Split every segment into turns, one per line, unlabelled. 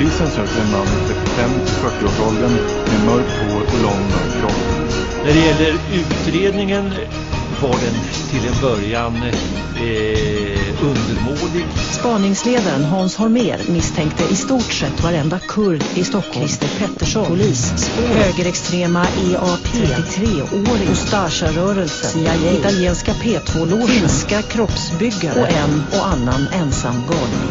Polisen söker en man i 35-40-årsåldern med mörkt hår och lång mörk kropp.
När det gäller utredningen var den till en början eh, undermålig.
Spaningsledaren Hans Holmér misstänkte i stort sett varenda kurd i Stockholm. Christer Pettersson, polis, spår, högerextrema EAP, 33-åring, Ustasja-rörelse, CIA, italienska P2-logen, finska kroppsbyggare och en och annan ensam galning.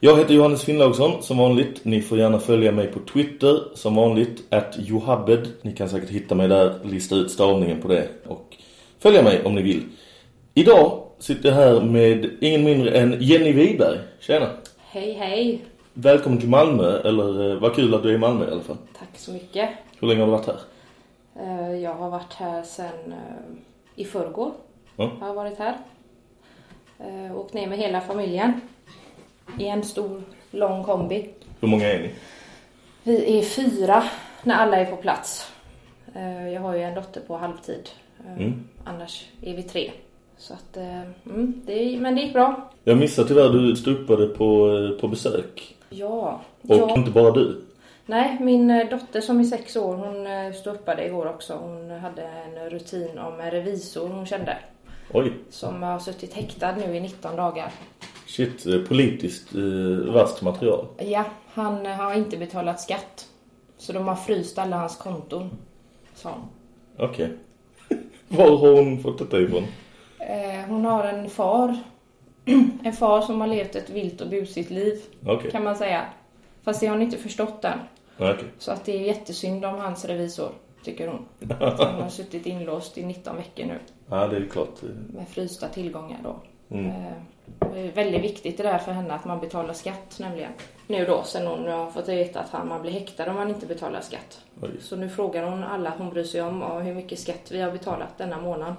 Jag heter Johannes Finnlaugsson som vanligt. Ni får gärna följa mig på Twitter som vanligt. At Johabed. Ni kan säkert hitta mig där, lista ut stavningen på det. Och följa mig om ni vill. Idag sitter jag här med ingen mindre än Jenny Wiberg. Tjena!
Hej, hej.
Välkommen till Malmö, eller eh, vad kul att du är i Malmö i alla fall.
Tack så mycket.
Hur länge har du varit här?
Eh, Jag har varit här sedan eh, i förrgår.
Ja.
Jag har varit här. Åkt ner med hela familjen. I en stor, lång kombi.
Hur många är ni?
Vi är fyra när alla är på plats. Eh, Jag har ju en dotter på halvtid. Eh,
Mm.
Annars är vi tre. Så att, eh, mm, det, men det gick bra.
Jag missade tyvärr du stupade på, på besök.
Ja.
Och
ja.
inte bara du.
Nej, min dotter som är sex år, hon ståuppade igår också. Hon hade en rutin om en revisor hon kände.
Oj,
Som har suttit häktad nu i 19 dagar.
Shit, eh, politiskt eh, vasst material.
Ja, han eh, har inte betalat skatt. Så de har fryst alla hans konton. Så.
Okej. Var har hon fått detta ifrån?
Eh, hon har en far. en far som har levt ett vilt och busigt liv.
Okej.
Kan man säga. Fast det har hon inte förstått än.
Okej.
Så att det är jättesynd om hans revisor. Tycker hon. Han har suttit inlåst i 19 veckor nu.
Ja, det är klart.
med frysta tillgångar då.
Mm.
Eh, Det är väldigt viktigt det där för henne att man betalar skatt nämligen. Nu då sen hon har fått veta att han, man blir häktad om man inte betalar skatt.
Oj.
Så nu frågar hon alla hon bryr sig om hur mycket skatt vi har betalat denna månad.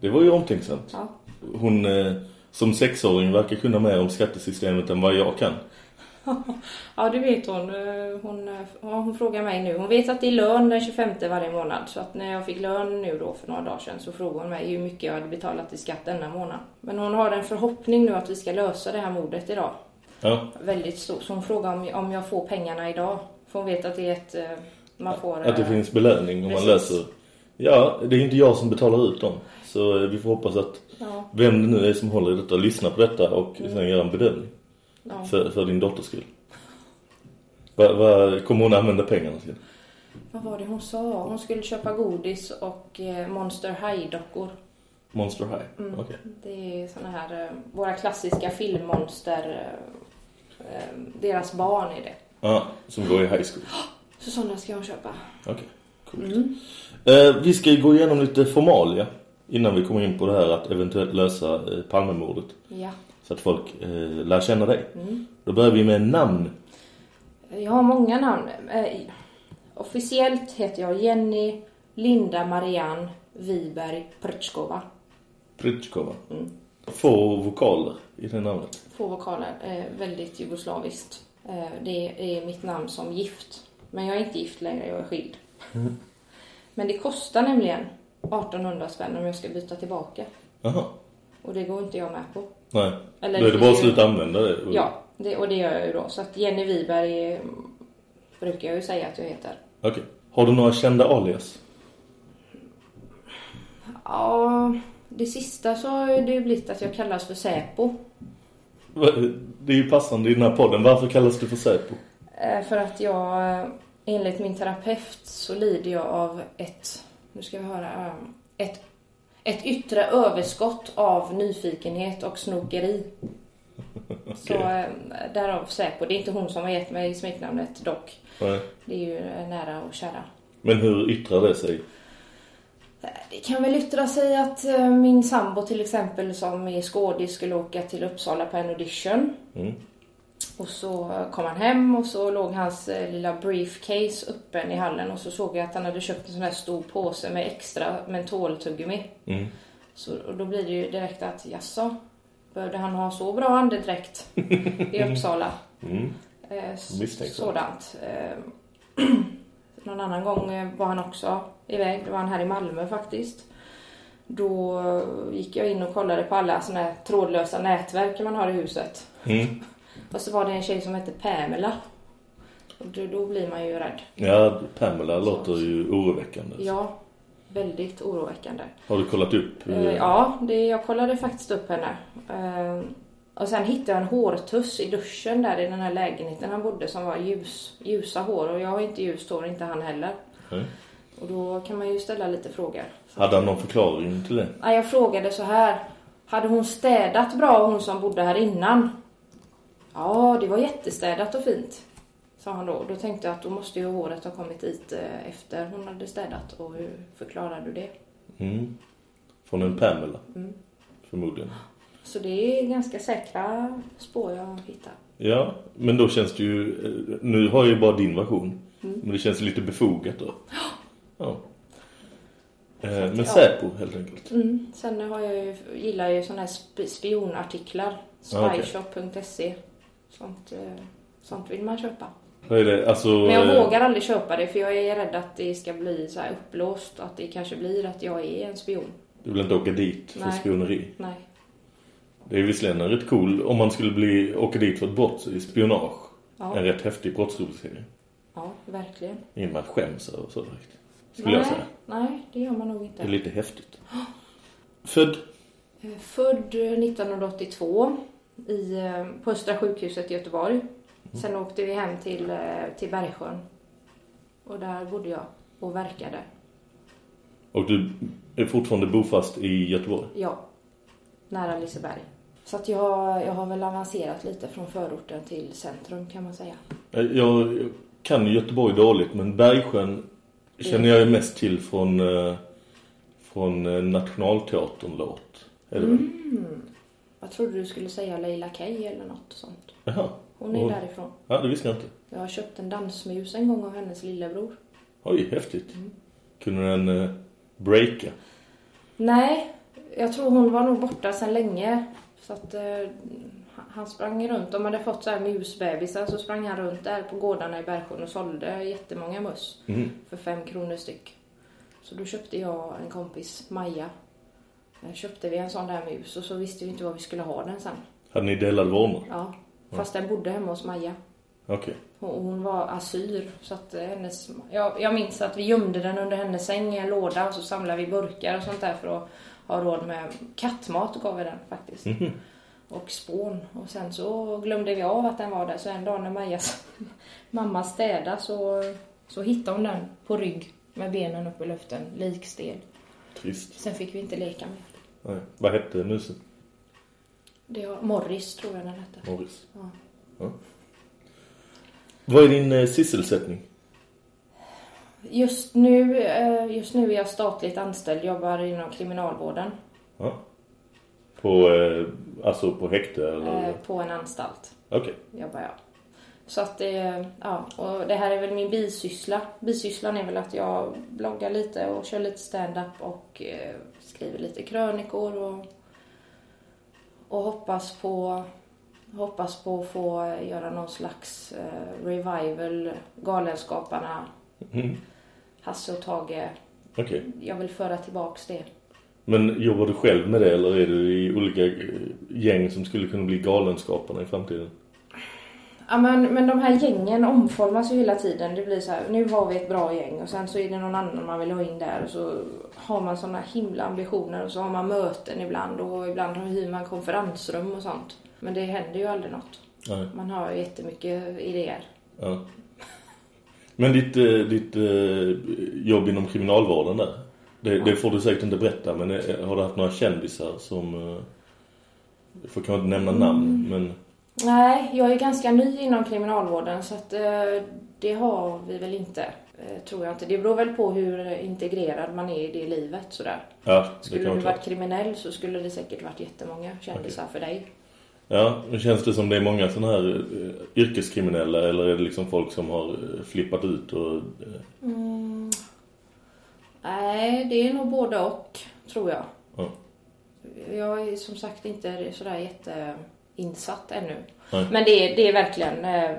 Det var ju omtänksamt.
Ja.
Hon eh, som sexåring verkar kunna mer om skattesystemet än vad jag kan.
ja det vet hon. Eh, Hon, eh, ja, hon frågar mig nu. Hon vet att det är lön den 25 varje månad. Så att när jag fick lön nu då för några dagar sedan så frågade hon mig hur mycket jag hade betalat i skatt denna månad. Men hon har en förhoppning nu att vi ska lösa det här mordet idag.
Ja,
väldigt stor. Så hon frågar om, om jag får pengarna idag. För hon vet att det är ett... eh, Man får...
att det
eh,
finns belöning om man
precis.
läser. Ja, det är inte jag som betalar ut dem. Så eh, vi får hoppas att
Ja,
vem det nu är som håller i detta lyssnar på detta och sen gör en bedömning.
Ja.
För, för din dotters skull. Vad va, kommer hon använda pengarna till?
Vad var det hon sa? Hon skulle köpa godis och eh, Monster High-dockor.
Monster High?
Mm.
Okej.
Det är såna här... eh, Våra klassiska filmmonster... eh, Deras barn är det.
Ja, som går i high school.
Så såna ska hon köpa.
Okej, coolt.
Mm.
Eh, vi ska gå igenom lite formalia innan vi kommer in på det här att eventuellt lösa eh, Palmemordet.
Ja.
Så att folk eh, lär känna dig.
Mm.
Då börjar vi med namn.
Jag har många namn. Eh, Officiellt heter jag Jenny Linda Marianne Wiberg Prtskova.
Pritchkova.
Mm.
Få vokaler i det namnet.
Få vokaler, eh, väldigt jugoslaviskt. Eh, det är mitt namn som gift. Men jag är inte gift längre, jag är skild. Men det kostar nämligen 1800 spänn om jag ska byta tillbaka.
Jaha.
Och det går inte jag med på.
Nej.
Eller
Då är det bara att sluta använda det.
Ja, det, och det gör jag ju då. Så att Jenny Wiberg eh, brukar jag ju säga att jag heter.
Okej. Har du några kända alias?
Ja, det sista så har det ju blivit att jag kallas för Säpo.
Det är ju passande i den här podden. Varför kallas du för Säpo?
Eh, För att jag, enligt min terapeut så lider jag av ett, nu ska vi höra, um, ett, ett yttre överskott av nyfikenhet och snokeri. Så eh, därav Säpo. Det är inte hon som har gett mig smeknamnet dock.
Nej.
Det är ju eh, nära och kära.
Men hur yttrar det sig?
Det kan väl yttra sig att eh, min sambo till exempel som är skådis skulle åka till Uppsala på en audition.
Mm.
Och så kom han hem och så låg hans eh, lilla briefcase öppen i hallen och så såg jag att han hade köpt en sån här stor påse med extra mentoltuggummi.
Mm.
Så och då blir det ju direkt att jaså, behövde han ha så bra andedräkt i Uppsala?
Mm.
Eh, sådant. Eh, någon annan gång eh, var han också iväg. Det var han här i Malmö faktiskt. Då gick jag in och kollade på alla såna här trådlösa nätverk man har i huset.
Mm.
Och så var det en tjej som hette Pamela. Och då, då blir man ju rädd.
Ja, Pamela låter ju oroväckande.
Ja, väldigt oroväckande.
Har du kollat upp?
Eh, Ja, det, jag kollade faktiskt upp henne. Eh, och sen hittade jag en hårtuss i duschen där i den här lägenheten han bodde som var ljus, ljusa hår. Och jag har inte ljust hår, inte han heller.
Nej.
Och då kan man ju ställa lite frågor.
Hade han någon förklaring till det?
Nej, jag frågade så här. Hade hon städat bra hon som bodde här innan? Ja, det var jättestädat och fint. Sa han då. Då tänkte jag att då måste ju håret ha kommit dit eh, efter hon hade städat. Och hur förklarar du det?
Mm. Från en Pamela?
Mm.
Förmodligen.
Så det är ganska säkra spår jag hittar.
Ja, men då känns det ju... eh, Nu har jag ju bara din version.
Mm.
Men det känns lite befogat då. Ja. Eh, men
ja.
Säpo helt enkelt.
Mm. Sen har jag ju, gillar jag ju sådana här sp- spionartiklar.
Ja, okej.
Spyshop.se. Sånt, eh, sånt vill man köpa.
Det? Alltså...
Men jag
eh,
vågar aldrig köpa det för jag är rädd att det ska bli så här upplåst. Att det kanske blir att jag är en spion.
Du vill inte åka dit för
Nej.
spioneri?
Nej.
Det är visserligen en rätt cool... Om man skulle bli, åka dit för ett brott så är spionage
Ja.
en rätt häftig brottsrubricering.
Ja, verkligen.
Ingen man skäms över så direkt. Skulle
nej,
jag säga.
nej, det gör man nog
Det
inte.
är lite häftigt. Född?
Eh, Född eh, 1982 i, eh, på Östra sjukhuset i Göteborg.
Mm.
Sen åkte vi hem till, eh, till Bergsjön. Och där bodde jag och verkade.
Och du är fortfarande bofast i Göteborg?
Ja, nära Liseberg. Så att jag, jag har väl avancerat lite från förorten till centrum kan man säga.
Eh, Jag kan Göteborg dåligt men Bergsjön känner jag ju mest till från, från Nationalteatern-låt. Är det väl?
Mm. Jag trodde du skulle säga Leila Kay eller något sånt.
Jaha.
Hon är
Och-
därifrån.
Ja, det visste jag inte.
Jag har köpt en dansmus en gång av hennes lillebror.
Oj, häftigt. Kunde den eh, breaka?
Nej, jag tror hon var nog borta sedan länge. Så att eh, han sprang runt. De hade fått så här musbebisar så sprang han runt där på gårdarna i Bergsjön och sålde jättemånga möss.
Mhm.
För fem kronor styck. Så då köpte jag en kompis, Maja. Eh, Köpte vi en sån där mus och så visste vi inte vad vi skulle ha den sen.
Hade ni delad vårdnad?
Ja, fast den bodde hemma hos Maja.
Okej.
Och hon var asyr så att eh, hennes... Jag, jag minns att vi gömde den under hennes säng i en låda och så samlade vi burkar och sånt där för att ha råd med kattmat gav vi den faktiskt.
Mhm.
Och spån. Och sen så glömde vi av att den var där så en dag när Majas mamma städade så, så hittade hon den på rygg med benen upp i luften, likstel.
Trist.
Sen fick vi inte leka med.
Nej. Vad hette musen?
Det var Morris tror jag den hette.
Morris.
Ja.
Ja. Vad är din eh, sysselsättning?
Just nu, eh, just nu är jag statligt anställd, jobbar inom kriminalvården.
Ja. På, eh, alltså på häkte eller?
Eh, på en anstalt
Okej.
jobbar jag. Så att det, ja, och det här är väl min bisyssla. Bisysslan är väl att jag bloggar lite och kör lite stand-up och eh, skriver lite krönikor och, och hoppas på hoppas på att få göra någon slags eh, revival, Galenskaparna,
Mm.
Hasse och Tage.
Okej.
Jag vill föra tillbaks det.
Men jobbar du själv med det eller är du i olika eh, gäng som skulle kunna bli galenskaparna i framtiden?
Ja, men, men de här gängen omformas ju hela tiden. Det blir så här, nu har vi ett bra gäng och sen så är det någon annan man vill ha in där och så har man såna himla ambitioner och så har man möten ibland och ibland hyr man konferensrum och sånt. Men det händer ju aldrig något.
Nej.
Man har ju jättemycket idéer.
Ja. Men ditt, eh, ditt eh, jobb inom kriminalvården där, det, det får du säkert inte berätta, men eh, har du haft några kändisar som... Jag får kanske inte nämna namn, men...
Nej, jag är ganska ny inom kriminalvården så att eh, det har vi väl inte. Eh, tror jag inte. Det beror väl på hur integrerad man är i det livet sådär.
Ja, det
Skulle du varit kriminell så skulle det säkert varit jättemånga kändisar för dig.
Ja, men känns det som det är många sådana här eh, yrkeskriminella eller är det liksom folk som har eh, flippat ut och... eh,
Mm. Nej, det är nog både och, tror jag.
Ja.
Jag är som sagt inte sådär jätteinsatt ännu.
Nej.
Men det är, det är verkligen... Eh,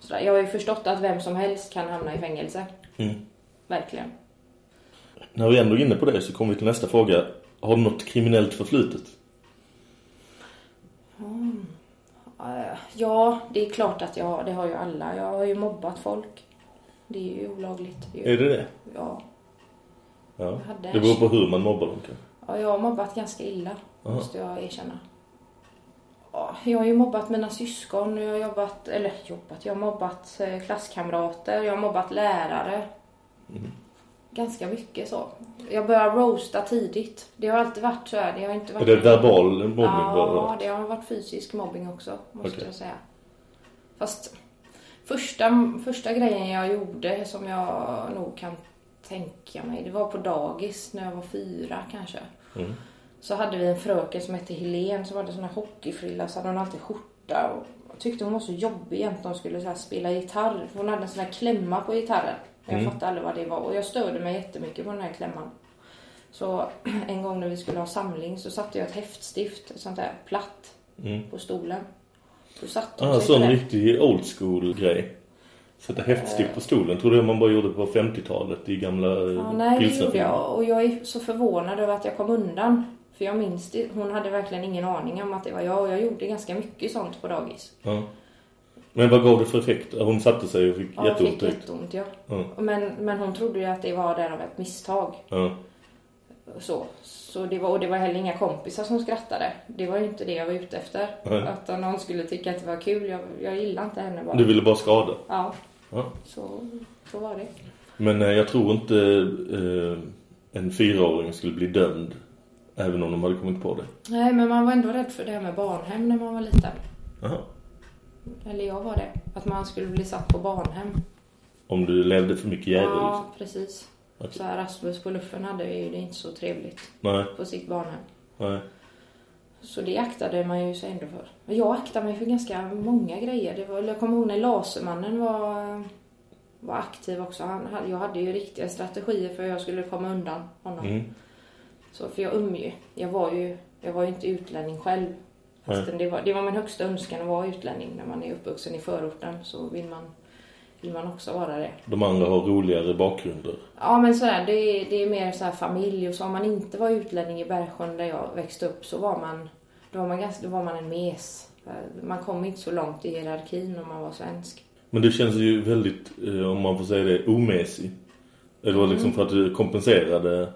sådär. Jag har ju förstått att vem som helst kan hamna i fängelse.
Mm.
Verkligen.
När vi ändå är inne på det så kommer vi till nästa fråga. Har du något kriminellt förflutet?
Mm. Ja, det är klart att jag har. Det har ju alla. Jag har ju mobbat folk. Det är ju olagligt. Det är, ju,
Är det det?
Ja.
Ja. Det beror på hur man mobbar dem.
Ja, jag har mobbat ganska illa,
Aha.
måste jag erkänna. Ja, jag har ju mobbat mina syskon, jag har jobbat, eller jobbat, jag har mobbat eh, klasskamrater, jag har mobbat lärare.
Mm.
Ganska mycket så. Jag började roasta tidigt. Det har alltid varit så här. Det har inte varit
Är det verbal mobbning?
Ja, det har varit fysisk mobbing också, måste
Okej.
jag säga. Fast första, första grejen jag gjorde som jag nog kan tänka mig, det var på dagis när jag var fyra kanske.
Mm.
Så hade vi en fröken som hette Helen som hade sån här hockeyfrilla så hade hon alltid skjorta och jag tyckte hon var så jobbig jämt när hon skulle så spela gitarr. För hon hade en sån här klämma på gitarren. Jag
Mm.
fattade aldrig vad det var och jag störde mig jättemycket på den här klämman. Så en gång när vi skulle ha samling så satte jag ett häftstift, ett sånt där platt,
Mm.
på stolen. Då satte hon
Ah, sån
det.
riktig old school grej. Sätta häftstift på stolen. Tror du man bara gjorde på 50-talet i gamla eh,
Ja, nej, det gjorde jag. Och jag är så förvånad över att jag kom undan. För jag minns det. Hon hade verkligen ingen aning om att det var jag. Och jag gjorde ganska mycket sånt på dagis.
Ja. Men vad gav det för effekt? Hon satte sig och fick
Ja,
jätteont
fick jätteont, ja.
Ja.
Men, men hon trodde ju att det var där av ett misstag.
Ja.
Så, så det var, och det var heller inga kompisar som skrattade. Det var ju inte det jag var ute efter.
Nej.
Att någon skulle tycka att det var kul. Jag, jag gillar inte henne bara.
Du ville bara skada?
Ja,
Ja.
så, så var det.
Men eh, jag tror inte eh, en fyraåring skulle bli dömd även om de hade kommit på det.
Nej, men man var ändå rädd för det här med barnhem när man var liten.
Aha.
Eller jag var det. Att man skulle bli satt på barnhem.
Om du levde för mycket jävel
Ja,
liksom.
precis.
Okej.
Så här, Rasmus på luffen hade ju det inte så trevligt
Nej,
på sitt barnhem.
nej.
Så det aktade man ju sig ändå för. Men jag aktade mig för ganska många grejer. Det var, jag kommer ihåg när Lasermannen var, var aktiv också. Han, jag hade ju riktiga strategier för hur jag skulle komma undan honom.
Mm.
Så, för jag umge, jag var ju, jag var ju inte utlänning själv. Fastän det var, det var min högsta önskan att vara utlänning. När man är uppvuxen i förorten så vill man, vill man också vara det.
De andra har roligare bakgrunder.
Ja men sådär, det, är- det är mer så här familj och så om man inte var utlänning i Bergsjön där jag växte upp så var man, då var man, ganska, då var man en mes. Man kom inte så långt i hierarkin om man var svensk.
Men du känns ju väldigt, eh, om man får säga det, omesig. Det var liksom
Mm.
för att du kompenserade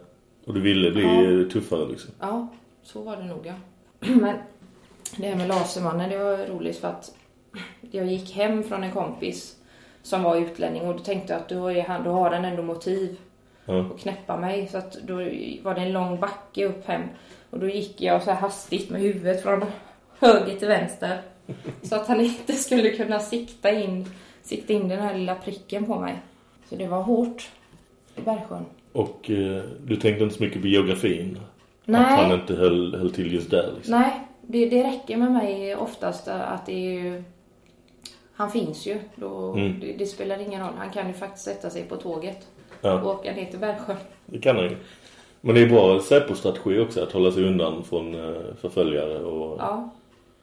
och du ville bli
Ja.
tuffare liksom.
Ja, så var det nog ja. Men det här med Lasermannen, det var roligt för att jag gick hem från en kompis som var utlänning och då tänkte jag att då, är han, då har han ändå motiv
Ja.
att knäppa mig. Så att då var det en lång backe upp hem och då gick jag så här hastigt med huvudet från höger till vänster. Så att han inte skulle kunna sikta in, sikta in den här lilla pricken på mig. Så det var hårt i Bergsjön.
Och eh, du tänkte inte så mycket på geografin?
Nej.
Att han inte höll, höll till just där liksom.
Nej, det, det räcker med mig oftast att det är ju... Han finns ju. Då,
Mm.
det, det spelar ingen roll. Han kan ju faktiskt sätta sig på tåget
Ja.
och åka ner till Bergsjön.
Det kan han ju. Men det är bra Säpo-strategi också att hålla sig undan från eh, förföljare och...
Ja,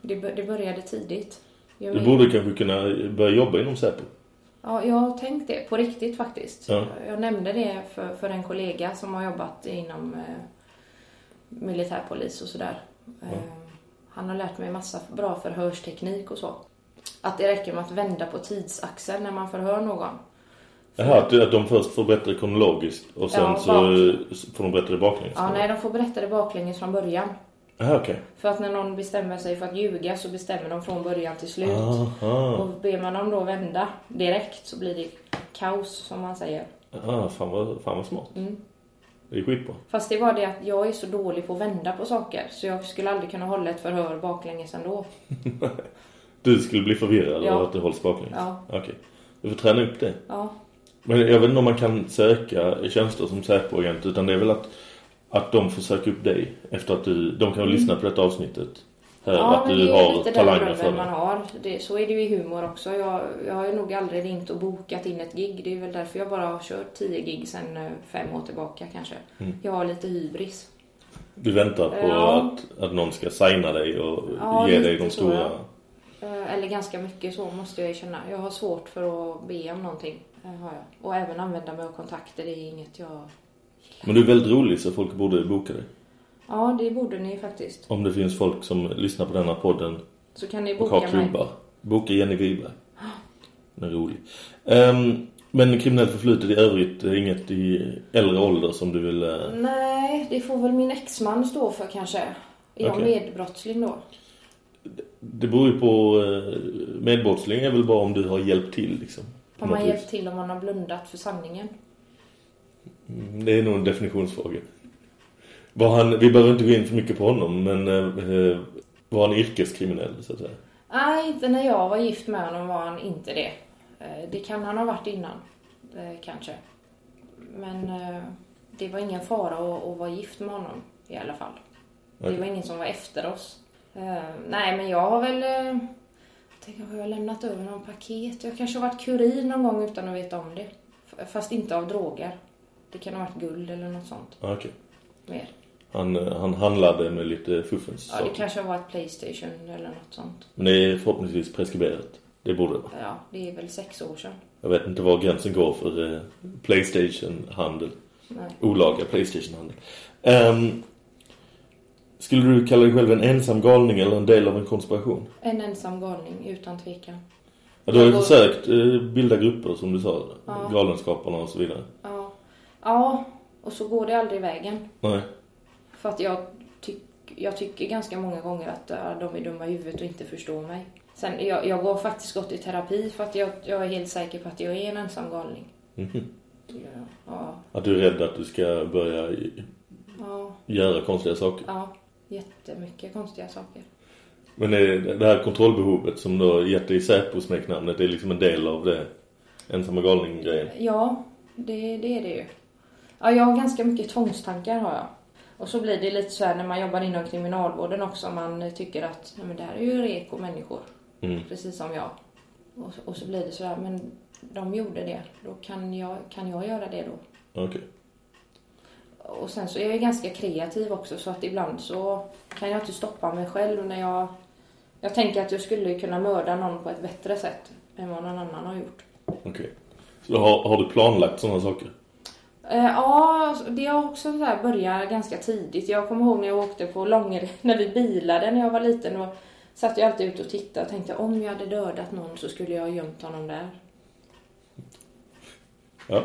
det, det började tidigt. Jag
Du borde kanske kunna börja jobba inom Säpo.
Ja, jag har tänkt det på riktigt faktiskt.
Ja.
Jag nämnde det för, för en kollega som har jobbat inom eh, militärpolis och sådär. Eh, han har lärt mig massa bra förhörsteknik och så. Att det räcker med att vända på tidsaxeln när man förhör någon.
Jaha, att, de först får berätta det kronologiskt och sen
Ja,
så får de berätta det baklänges.
Ja, nej, de får berätta det baklänges från början.
Ah, okej.
För att när någon bestämmer sig för att ljuga så bestämmer de från början till slut.
Aha.
Och ber man dem då vända direkt så blir det kaos som man säger.
Ah, fan vad, fan vad smart.
Mm.
Det är skitbra.
Fast det var det att jag är så dålig på att vända på saker så jag skulle aldrig kunna hålla ett förhör baklänges ändå.
Du skulle bli förvirrad
Ja.
av att det hålls baklänges?
Ja.
Okej. Du får träna upp det.
Ja.
Men jag vet inte om man kan söka tjänster som Säpo-agent utan det är väl att, att de får söka upp dig efter att du, de kan ju lyssna på detta avsnittet. Här,
Mm. Ja,
att du
det
har talanger för
drömmen man
det.
har. Det, så är det ju i humor också. Jag, jag har ju nog aldrig ringt och bokat in ett gig. Det är väl därför jag bara har kört tio gig sedan eh, fem år tillbaka kanske.
Mm.
Jag har lite hybris.
Du väntar på
Ja.
att, att någon ska signa dig och
Ja,
ge dig de stora...
Eh, Eller ganska mycket så måste jag ju känna. Jag har svårt för att be om någonting. eh, Har jag. Och även använda mig av kontakter. Det är inget jag...
Men du är väldigt rolig så folk borde boka dig.
Ja, det borde ni faktiskt.
Om det finns folk som lyssnar på denna podden
Så kan ni
och
boka
har
mig.
klubbar. Boka Jenny Wiberg. Den är rolig. Ehm, men kriminellt förflutet i övrigt är inget i äldre ålder som du vill... eh,
Nej, det får väl min exman stå för kanske. Är jag medbrottsling då?
Det beror ju på... eh, Medbrottsling är väl bara om du har hjälpt till liksom.
Har man hjälpt till om man har blundat för sanningen?
Mm, Det är nog en definitionsfråga. Var han, vi behöver inte gå in för mycket på honom, men eh, var han yrkeskriminell så att säga?
Nej, inte när jag var gift med honom var han inte det. Eh, Det kan han ha varit innan, eh, kanske. Men eh, det var ingen fara att, att vara gift med honom i alla fall. Det var ingen som var efter oss. Eh, Nej, men jag har väl... eh, Tänk, har jag lämnat över någon paket? Jag kanske har varit kurir någon gång utan att veta om det. Fast inte av droger. Det kan ha varit guld eller något sånt.
Ah, Okej.
Mer.
Han, eh, han handlade med lite fuffens
Ja, det kanske har varit Playstation eller något sånt.
Men det är förhoppningsvis preskriberat. Det borde det vara.
Ja, det är väl sex år sedan.
Jag vet inte var gränsen går för eh, Playstation-handel. Olaga Playstation-handel. Ehm, skulle du kalla dig själv en ensam galning eller en del av en konspiration?
En ensam galning, utan tvekan.
Ja, du har ju
går-
försökt eh, bilda grupper som du sa.
Ja.
Galenskaparna och så vidare.
Ja. Och så går det aldrig vägen.
Nej.
För att jag, tyck, jag tycker ganska många gånger att ja, de är dumma i huvudet och inte förstår mig. Sen, jag, jag har faktiskt gått i terapi för att jag, jag är helt säker på att jag är en ensam galning.
Mhm.
Ja, ja,
Att du är rädd att du ska börja i-
ja,
göra konstiga saker.
ja jättemycket konstiga saker.
Men är det här kontrollbehovet som då gett dig Säpo-smeknamnet det är liksom en del av det ensamma galning-grejen.
Ja, det, det är det ju. Ja, jag har ganska mycket tvångstankar har jag. Och så blir det lite så här när man jobbar inom kriminalvården också. Man tycker att ja, men det här är ju reko människor.
Mm.
Precis som jag. Och, och så blir det så här, men de gjorde det. Då kan jag, kan jag göra det då?
Okej.
Och sen så är jag ganska kreativ också så att ibland så kan jag inte stoppa mig själv när jag... Jag tänker att jag skulle kunna mörda någon på ett bättre sätt än vad någon annan har gjort.
Okej. Så då har, har du planlagt sådana saker?
Eh, ja, det har också så här börjat ganska tidigt. Jag kommer ihåg när jag åkte på Långed, när vi bilade när jag var liten och satt jag alltid ute och tittade och tänkte om jag hade dödat någon så skulle jag ha gömt honom där.
Ja.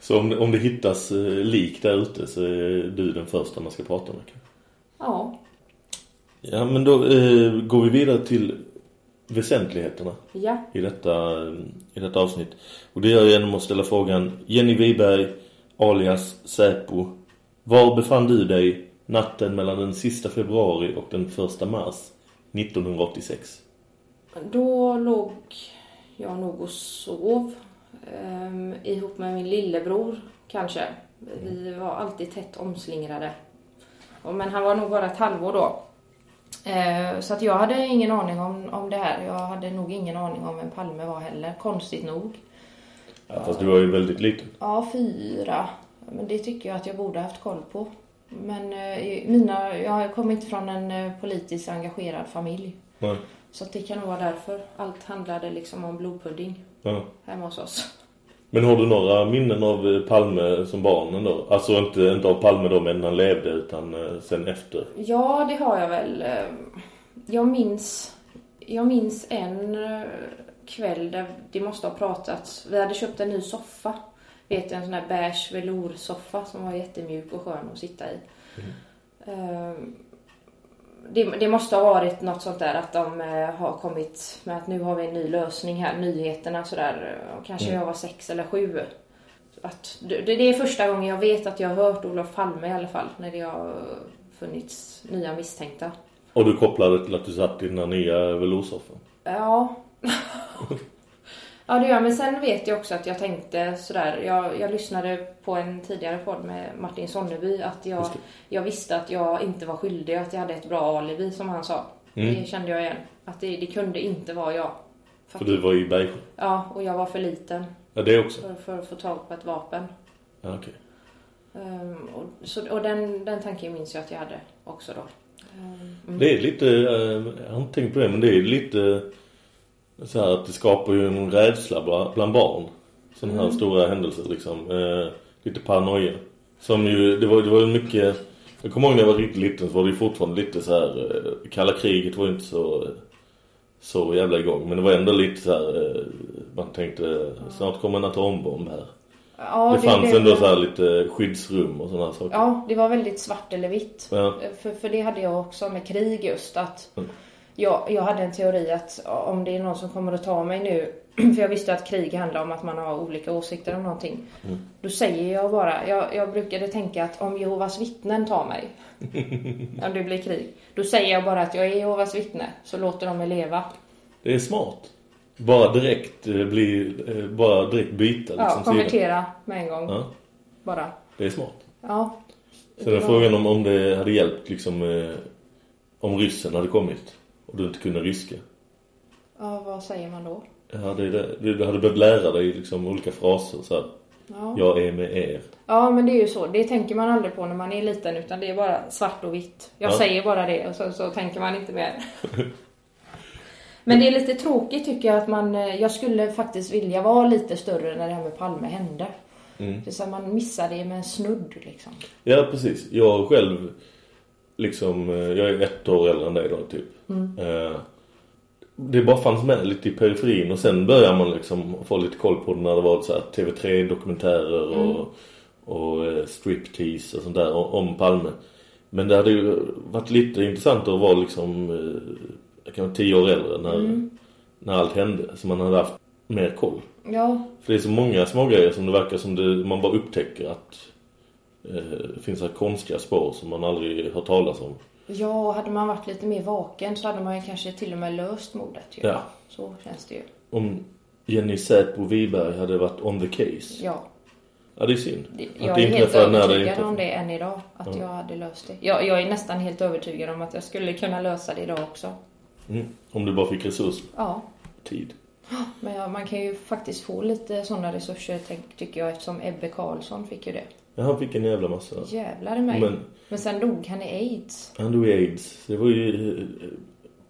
Så om, om det hittas eh, lik där ute så är du den första man ska prata med?
Ja,
Ja, men då eh, går vi vidare till väsentligheterna
ja.
i detta, i detta avsnitt. Och det gör jag genom att ställa frågan Jenny Wiberg, alias Säpo. Var befann du dig natten mellan den sista februari och den första mars 1986?
Då låg jag nog och sov um, ihop med min lillebror kanske. Vi var alltid tätt omslingrade. Men han var nog bara ett halvår då. Eh, så att jag hade ingen aning om, om det här. Jag hade nog ingen aning om vem Palme var heller, konstigt nog.
Ja, fast du var ju väldigt liten.
Ja, fyra. Men det tycker jag att jag borde haft koll på. Men eh, mina, jag kommer inte från en eh, politiskt engagerad familj.
Nej.
Så det kan nog vara därför. Allt handlade liksom om blodpudding
Ja.
hemma hos oss.
Men har du några minnen av eh, Palme som barn ändå? Alltså inte, inte av Palme då men när han levde utan sen efter.
Ja, det har jag väl. Jag minns, jag minns en kväll där det måste ha pratats. Vi hade köpt en ny soffa. Vet en sån här beige veloursoffa som var jättemjuk och skön att sitta i. Eh, det, det måste ha varit något sånt där att de eh, har kommit med att nu har vi en ny lösning här, nyheterna sådär. Och Kanske
Mm.
jag var sex eller sju. Att, det, det är första gången jag vet att jag har hört Olof Palme i alla fall. När det har funnits nya misstänkta.
Och du kopplade till att du satt i den här nya veloursoffan.
Ja. ja det gör. Men sen vet jag också att jag tänkte sådär. Jag, jag lyssnade på en tidigare podd med Martin Sonneby. Att jag, jag visste att jag inte var skyldig. Att jag hade ett bra alibi som han sa.
Mm.
Det kände jag igen. Att det, det kunde inte vara jag.
För du var i Bergsjö.
Ja, och jag var för liten.
Ja, det också.
För, för att få tag på ett vapen.
Ja, okej.
Ehm, och så, och den, den tanken minns jag att jag hade också då. Ehm, mm.
Det är lite, eh, jag har inte tänkt på det, men det är lite så här att det skapar ju en rädsla bla- bland barn. Sådana här
Mm.
stora händelser liksom. Eh, lite paranoia. Som ju, det var, det var mycket, jag kommer ihåg när jag var riktigt liten så var det ju fortfarande lite så här, eh, kalla kriget var ju inte så, så jävla igång. Men det var ändå lite så här, eh, man tänkte snart kommer en atombomb här.
Ja,
det fanns
det-
ändå så här lite skyddsrum och sådana här saker.
Ja, det var väldigt svart eller vitt.
Ja.
För, för det hade jag också med krig just att
Mm.
Jag, jag hade en teori att om det är någon som kommer att ta mig nu för jag visste att krig handlar om att man har olika åsikter om någonting.
Mm.
Då säger jag bara, jag, jag brukade tänka att om Jehovas vittnen tar mig, om det blir krig, då säger jag bara att jag är Jehovas vittne, så låter de mig leva.
Det är smart. Bara direkt eh, bli, eh, bara direkt byta
Ja,
liksom, sida.
konvertera med en gång.
Ja,
Bara.
det är smart.
Ja. Det var-
frågan om, om det hade hjälpt liksom eh, om ryssen hade kommit och du inte kunde ryska.
Ja, vad säger man då?
Ja, det det. Du hade behövt lära dig liksom olika fraser så här.
Ja.
Jag är med er.
Ja, men det är ju så. Det tänker man aldrig på när man är liten utan det är bara svart och vitt. Jag
Ja.
säger bara det och så, så tänker man inte mer. men det är lite tråkigt tycker jag att man... eh, Jag skulle faktiskt vilja vara lite större när det här med Palme hände.
Mm.
Så att man missar det med en snudd liksom.
Ja, precis. Jag själv liksom, eh, jag är ett år äldre än dig då typ.
Mm.
Eh, det bara fanns med lite i periferin och sen börjar man liksom få lite koll på det när det var så här TV3-dokumentärer och,
Mm.
och eh, striptease och sånt där om, Palme. Men det hade ju varit lite intressant att vara liksom eh, kan vara tio år äldre när,
Mm.
när allt hände. Så man hade haft mer koll.
Ja,
För det är så många små grejer som det verkar som det, man bara upptäcker att eh, det finns här konstiga spår som man aldrig hört talas om.
Ja, och hade man varit lite mer vaken så hade man ju kanske till och med löst mordet ju.
Ja.
Så känns det ju.
Om Jenny Säpo Wiberg hade varit on the case.
Ja.
Ja, det är synd.
Det-
Att
Jag är helt övertygad om det än idag. Att
Ja.
jag hade löst det. Jag, jag är nästan helt övertygad om att jag skulle kunna lösa det idag också.
Mm. Om du bara fick resurser.
Ja.
Tid.
Men man kan ju faktiskt få lite sådana resurser tycker jag eftersom Ebbe Karlsson fick ju det.
Ja, han fick en jävla massa.
Jävlar i mig. Men,
Men
sen dog han i aids.
han dog i aids. Det var ju eh,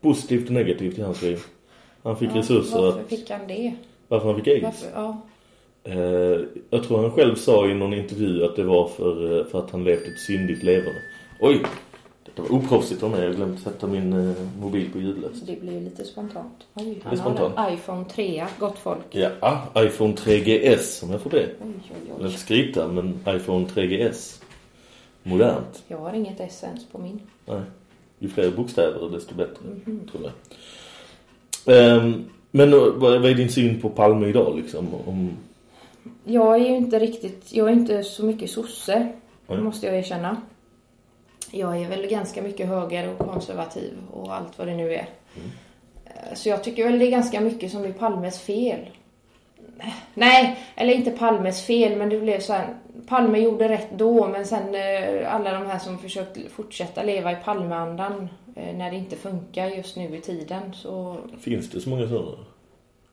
positivt och negativt i hans liv. Han fick
Ja,
resurser
Varför
att...
fick han det?
Varför han fick aids?
Varför? Ja.
Eh, jag tror han själv sa i någon intervju att det var för, eh, för att han levt ett syndigt leverne. Oj! Detta var oproffsigt av mig. Jag glömde sätta min eh, mobil på ljudlöst.
Det blir ju lite spontant. Oj,
Det är
han
spontant.
har en iPhone 3, gott folk.
Ja, ah, iPhone 3GS om jag får be.
Oj, oj,
Jag
oj.
skryta, men iPhone 3GS. Modernt.
Jag har inget S ens på min.
Nej. Ju fler bokstäver desto bättre,
Mhm.
tror jag. Ehm, men vad är din syn på Palme idag liksom? Om,
Jag är ju inte riktigt, jag är inte så mycket sosse,
Nej.
måste jag erkänna. Jag är väl ganska mycket höger och konservativ och allt vad det nu är. Eh, Så jag tycker väl det är ganska mycket som är Palmes fel. Nej, eller inte Palmes fel, men det blev så här. Palme gjorde rätt då, men sen eh, alla de här som försökt fortsätta leva i Palmeandan eh, när det inte funkar just nu i tiden så...
finns det så många sådana?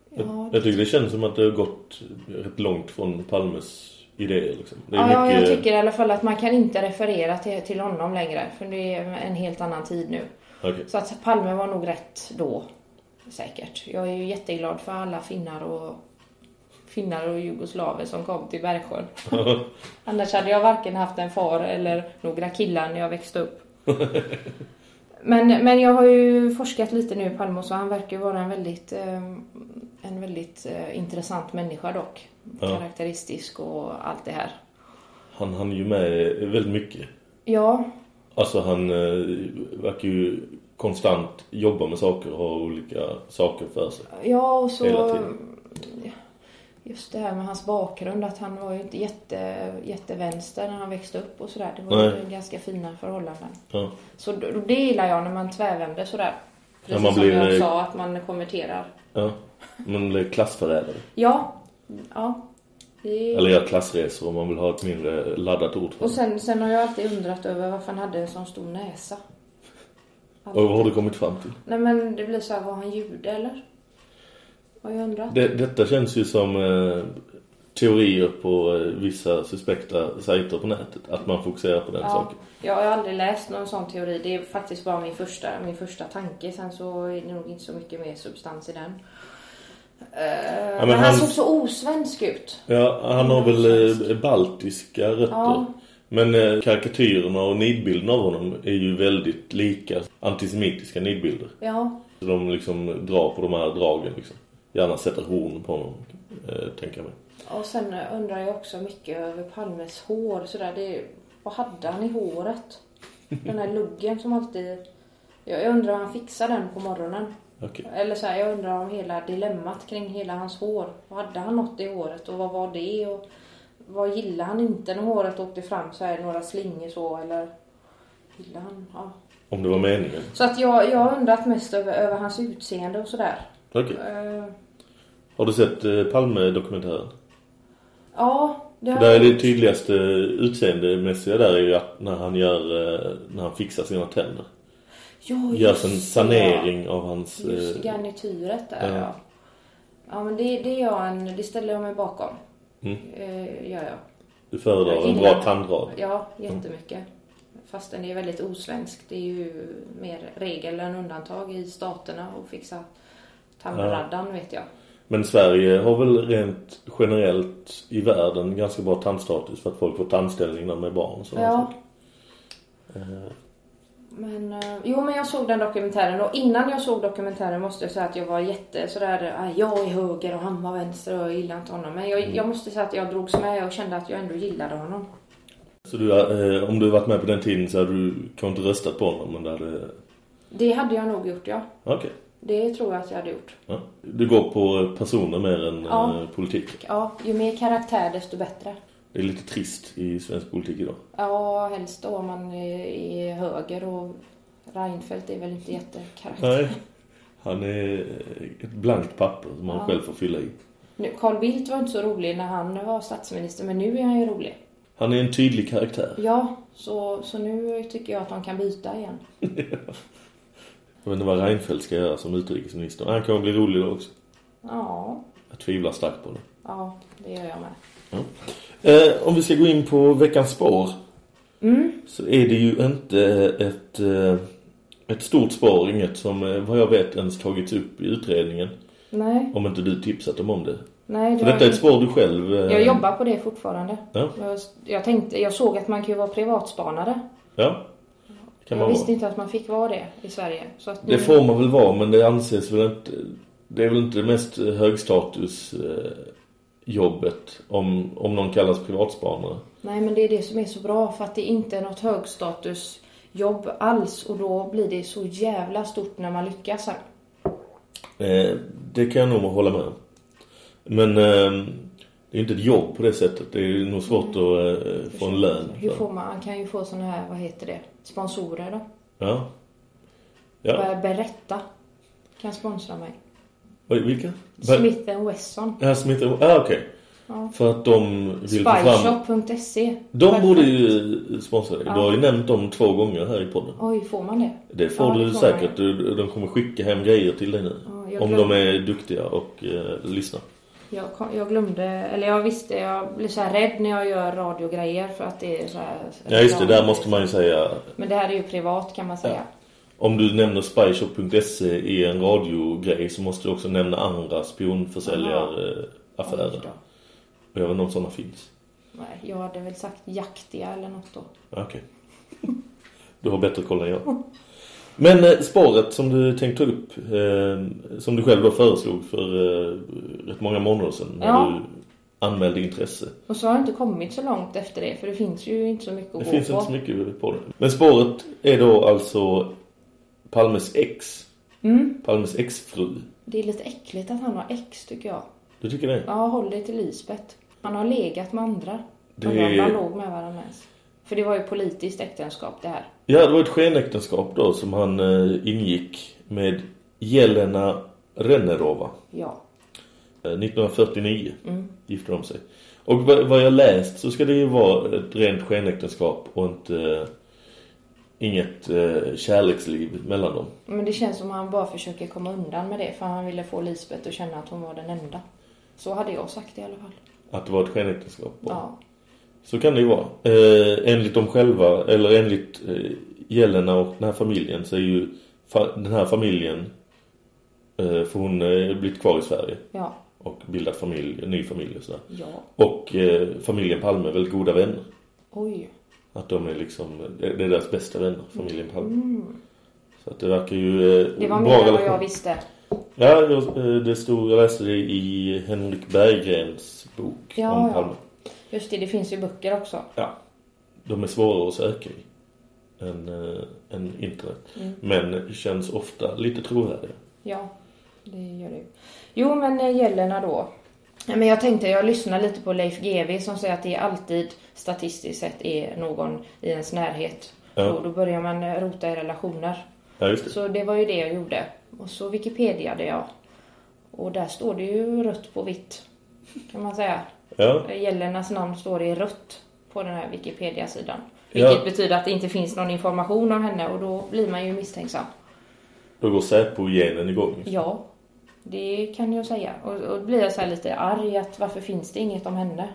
Ja,
jag, jag tycker det känns som att det har gått rätt långt från Palmes idéer liksom. Det
Ja,
mycket...
jag tycker i alla fall att man kan inte referera till, till honom längre. För det är en helt annan tid nu.
Okej.
Så att Palme var nog rätt då. Säkert. Jag är ju jätteglad för alla finnar och finnar och jugoslaver som kom till Bergsjön. Annars hade jag varken haft en far eller några killar när jag växte upp. Men, men jag har ju forskat lite nu i Palme och så han verkar ju vara en väldigt, eh, en väldigt eh, intressant människa dock.
Ja.
Karaktäristisk och allt det här.
Han hann ju med väldigt mycket.
Ja,
Alltså han eh, verkar ju konstant jobba med saker och ha olika saker för sig.
Ja, och så...
Hela tiden.
Just det här med hans bakgrund, att han var ju inte jätte, jättevänster när han växte upp och sådär. Det var
Nej.
ju ganska fina förhållanden.
Ja.
Så då, det gillar jag när man tvärvänder sådär. Precis
man
som
blir,
jag
eh,
sa, att man konverterar.
ja. Det är klassförrädare.
Ja, ja. Det...
Eller gör klassresor om man vill ha ett mindre laddat ord för
Och sen, sen har jag alltid undrat över varför han hade en sån stor näsa.
Och vad har du kommit fram till?
Nej men det blir så här, var han jude eller? Har jag undrat.
Det, detta känns ju som eh, teorier på eh, vissa suspekta sajter på nätet. Att man fokuserar på den
Ja,
saken.
jag har aldrig läst någon sån teori. Det är faktiskt bara min första, min första tanke. Sen så är det nog inte så mycket mer substans i den. Eh,
men
men han
han-
såg så osvensk ut.
Ja, han har väl eh, baltiska rötter.
Ja.
Men eh, karikatyrerna och nidbilderna av honom är ju väldigt lika antisemitiska nidbilder.
Ja,
Så de liksom drar på de här dragen liksom. Gärna sätter horn på honom, eh, tänker jag mig.
och sen undrar jag också mycket över Palmes hår. Sådär, det, vad hade han i håret? Den här luggen som alltid... Jag jag undrar om han fixar den på morgonen.
Okej.
Eller så här, jag undrar om hela dilemmat kring hela hans hår. Vad hade han något i håret och vad var det? Och vad gillar han inte när håret åkte fram så här några slingor så eller gillar han? Ja.
Om det var meningen.
Så att jag, jag har undrat mest över, över hans utseende och sådär.
Okej.
Eh,
Har du sett eh, Palme-dokumentären?
ja, det har
Där är det tydligaste utseendemässiga där är ju att när han gör, eh, när han fixar sina tänder.
Ja,
Görs en sanering
det,
av hans...
ja. Just
eh,
garnityret där
ja.
ja. Ja men det, det är jag en, det ställer jag mig bakom.
Mm.
Eh, gör jag.
Du föredrar
Jag
en bra tandrad.
Ja, jättemycket. Fastän det är väldigt osvenskt. Det är ju mer regel än undantag i staterna att fixa tandraddan vet jag.
Men Sverige har väl rent generellt i världen ganska bra tandstatus för att folk får tandställning när de är barn och
Ja.
Eh,
Men, eh, jo men jag såg den dokumentären och innan jag såg dokumentären måste jag säga att jag var jätte sådär, "Ah, jag är höger och han var vänster och jag gillar inte honom. Men jag,
Mm.
jag måste säga att jag drogs med och kände att jag ändå gillade honom.
Så du, eh, om du varit med på den tiden så hade du kanske inte röstat på honom men det hade...
Det hade jag nog gjort ja.
Okej.
Det tror jag att jag hade gjort.
Ja. Du går på personer mer än
Ja.
eh, politik.
Ja, ju mer karaktär desto bättre.
Det är lite trist i svensk politik idag.
Ja, helst då om man är, är höger och Reinfeldt är väl inte jättekaraktär.
Nej. Han är ett blankt papper som han
Ja.
själv får fylla i.
Nu, Carl Bildt var inte så rolig när han var statsminister, men nu är han ju rolig.
Han är en tydlig karaktär.
Ja, så, så nu tycker jag att de kan byta igen.
Jag vet inte vad Reinfeldt ska göra som utrikesminister. Han kan bli rolig då också.
Ja,
Jag tvivlar starkt på det.
ja, det gör jag med.
Eh, om vi ska gå in på veckans spår.
Mm.
Så är det ju inte ett, eh, ett stort spår. Inget som eh, vad jag vet ens tagits upp i utredningen.
Nej,
Om inte du tipsat dem om det.
nej. det
detta är ett spår du själv... eh,
Jag jobbar på det fortfarande.
Ja.
Jag, jag tänkte, jag såg att man kan ju vara privatspanare.
Ja. Kan
jag
man
visste
vara.
inte att man fick vara det i Sverige. Så att
Det får man väl vara men det anses väl inte... Det är väl inte det mest eh, jobbet om, om någon kallas privatspanare.
Nej, men det är det som är så bra för att det är inte något högstatusjobb alls och då blir det så jävla stort när man lyckas.
Eh, det kan jag nog hålla med om. Men eh, det är inte ett jobb på det sättet. Det är nog svårt att eh, få en lön.
Hur får man, man kan ju få såna här, vad heter det, sponsorer då?
Ja. Ja.
Berätta kan sponsra mig.
Oj, vilka?
Smith Wesson.
Ja, Smith Ah, okej.
Ja.
För att de vill få fram... De borde ju sponsra dig.
Ja.
Du har ju nämnt dem två gånger här i podden.
Oj, får man det?
Det får
Ja,
du
det får
säkert.
man
De kommer skicka hem grejer till dig nu. Om de är duktiga och eh, lyssnar.
Jag, jag glömde, eller jag visste, jag blir så här rädd när jag gör radiogrejer för att det är så här...
Ja just det, där måste man ju säga.
Men det här är ju privat kan man säga.
Om du nämner spyshop.se i en radiogrej så måste du också nämna andra spionförsäljareaffärer.
Oj då.
Och jag vet inte om sådana finns.
Nej, jag hade väl sagt jaktiga eller något då.
Okej. Du har bättre koll än jag. Men eh, spåret som du tänkte ta upp, eh, som du själv då föreslog för eh, rätt många månader sedan när
Ja.
anmälde intresse.
Och så har det inte kommit så långt efter det, för det finns ju inte så mycket att
Det
gå
finns
på.
inte så mycket på det. Men spåret är då alltså Palmes ex.
Mm.
Palmes exfru.
Det är lite äckligt att han har ex, tycker jag.
Du tycker det?
Ja, håll dig till Lisbeth. Han har legat med andra.
Det-
Det... Om de låg med varandra ens. För det var ju politiskt äktenskap det här.
Ja, det var ett skenäktenskap då som han eh, ingick med Jelena Rennerova.
Ja.
Eh, 1949
Mm.
gifte de sig. Och vad jag läst så ska det ju vara ett rent skenäktenskap och inte eh, inget eh, kärleksliv mellan dem.
Men det känns som att han bara försöker komma undan med det. För han ville få Lisbeth att känna att hon var den enda. Så hade jag sagt i alla fall.
Att det var ett skenäktenskap.
Ja.
Så kan det ju vara. Eh, enligt dem själva, eller enligt eh, Jelena och den här familjen så är ju den här familjen eh, för hon eh, blivit kvar i Sverige
Ja.
och bildat familj, ny familj och sådär.
Ja.
Och eh, familjen Palme är väldigt goda vänner.
Oj.
Att de är liksom, det är deras bästa vänner, familjen Palme.
Mm.
Så att det verkar ju eh,
Det var mer än vad jag visste.
Ja, eh, det stod, jag läste det i Henrik Berggrens bok
Ja,
om
ja. Just det, det finns ju böcker också.
Ja. De är svårare att söka i än, äh, än internet.
Mm.
Men känns ofta lite trovärdiga.
Ja, det gör det. Jo, men Jelena då. Men jag tänkte, jag lyssnar lite på Leif GW som säger att det alltid statistiskt sett är någon i ens närhet.
Ja.
Då, då börjar man eh, rota i relationer.
Ja, just det.
Så det var ju det jag gjorde. Och så Wikipediade jag. Och där står det ju rött på vitt. Kan man säga.
Ja.
Jelenas namn står i rött på den här Wikipedia-sidan.
Ja.
Vilket betyder att det inte finns någon information om henne och då blir man ju misstänksam.
Då går Säpo-genen igång.
Ja, det kan jag säga. Och, och då blir jag så här lite arg att varför finns det inget om henne?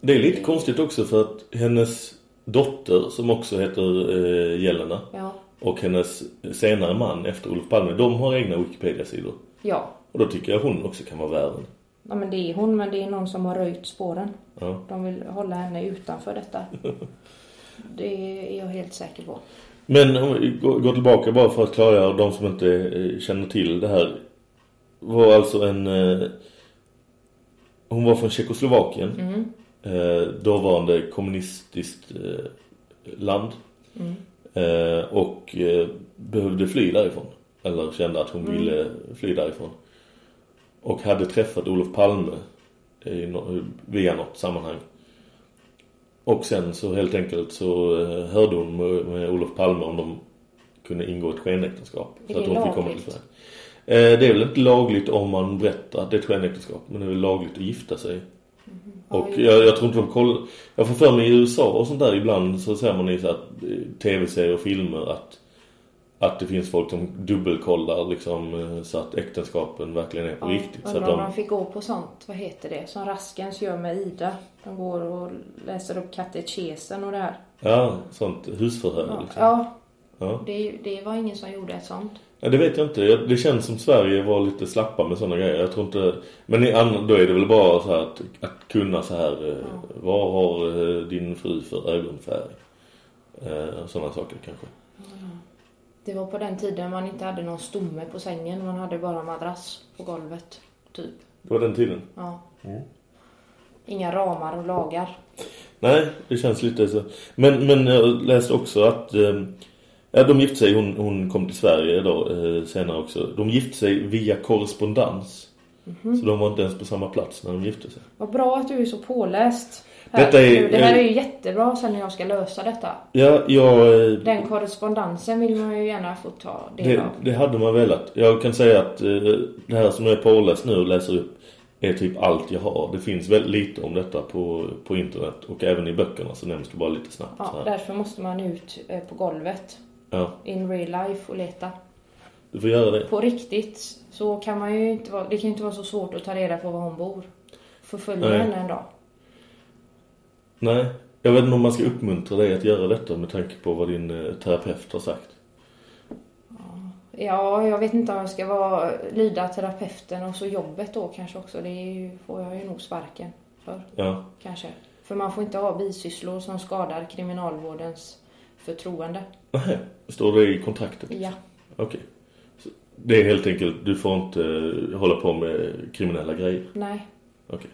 Det är lite konstigt också för att hennes dotter som också heter eh, Jelena
Ja.
och hennes senare man efter Olof Palme, de har egna Wikipedia-sidor.
Ja.
Och då tycker jag hon också kan vara värden.
Ja, men det är hon, men det är någon som har röjt spåren.
Ja.
De vill hålla henne utanför detta. Det är jag helt säker på.
Men om vi går tillbaka bara för att klargöra de som inte eh, känner till det här. Var alltså en... Eh, hon var från Tjeckoslovakien.
Mm.
Eh, dåvarande kommunistiskt land.
Mm.
Och eh, behövde fly därifrån. Eller kände att hon
Mm.
ville fly därifrån. Och hade träffat Olof Palme via något sammanhang. Och sen så helt enkelt så eh, hörde hon med, Olof Palme om de kunde ingå ett skenäktenskap.
Är
Så att hon fick komma till
lagligt?
Sverige. Eh, det är väl inte lagligt om man berättar att det är ett skenäktenskap. Men det är väl lagligt att gifta sig. Och
Ja,
jag, jag tror inte de kollar... Jag får för mig i USA och sånt där ibland så ser man i så eh, tv-serier och filmer att att det finns folk som dubbelkollar liksom eh, så att äktenskapen verkligen är på
Ja,
riktigt. Så att
om
de,
de fick gå på sånt, vad heter det, som Raskens gör med Ida. De går och läser upp katekesen och det här.
ja, sånt husförhör
Ja,
liksom.
ja
Ja.
det, det var ingen som gjorde ett sånt.
Ja, det vet jag inte. Det känns som Sverige var lite slappa med sådana grejer. Jag tror inte... Men då är det väl bara så här att, att kunna så här... Eh, vad har eh, din fru för ögonfärg? Sådana saker kanske.
Det var på den tiden man inte hade någon stomme på sängen. Man hade bara madrass på golvet. Typ.
Det var den tiden.
Ja.
Mm.
Inga ramar och lagar.
Nej, det känns lite så. Men, men jag läste också att... Eh, ja, de gifte sig. Hon, hon kom till Sverige då eh, senare också. De gifte sig via korrespondens.
Mhm.
Så de var inte ens på samma plats när de gifte sig.
Vad bra att du är så påläst.
Detta är-
det här är ju jättebra sen när jag ska lösa detta.
Ja, jag... eh,
Den korrespondensen vill man ju gärna få ta del
Det,
av.
det hade man velat. Jag kan säga att eh, det här som jag är påläst nu och läser upp är typ allt jag har. Det finns väldigt lite om detta på, på internet och även i böckerna så nämns det bara lite snabbt.
Ja, därför måste man ut eh, på golvet.
ja,
In real life och leta.
du får göra det.
På riktigt så kan man ju inte vara, det kan ju inte vara så svårt att ta reda på var hon bor. Förfölja henne en dag.
Nej, jag vet inte om man ska uppmuntra dig att göra detta med tanke på vad din eh, terapeut har sagt.
Ja, jag vet inte om jag ska vara, lyda terapeuten och så jobbet då kanske också. Det ju, får jag ju nog sparken för.
Ja,
Kanske. För man får inte ha bisysslor som skadar kriminalvårdens förtroende.
Nej, står det i kontraktet?
Ja.
Okej. Så Det är helt enkelt, du får inte eh, hålla på med kriminella grejer.
Nej.
Okej.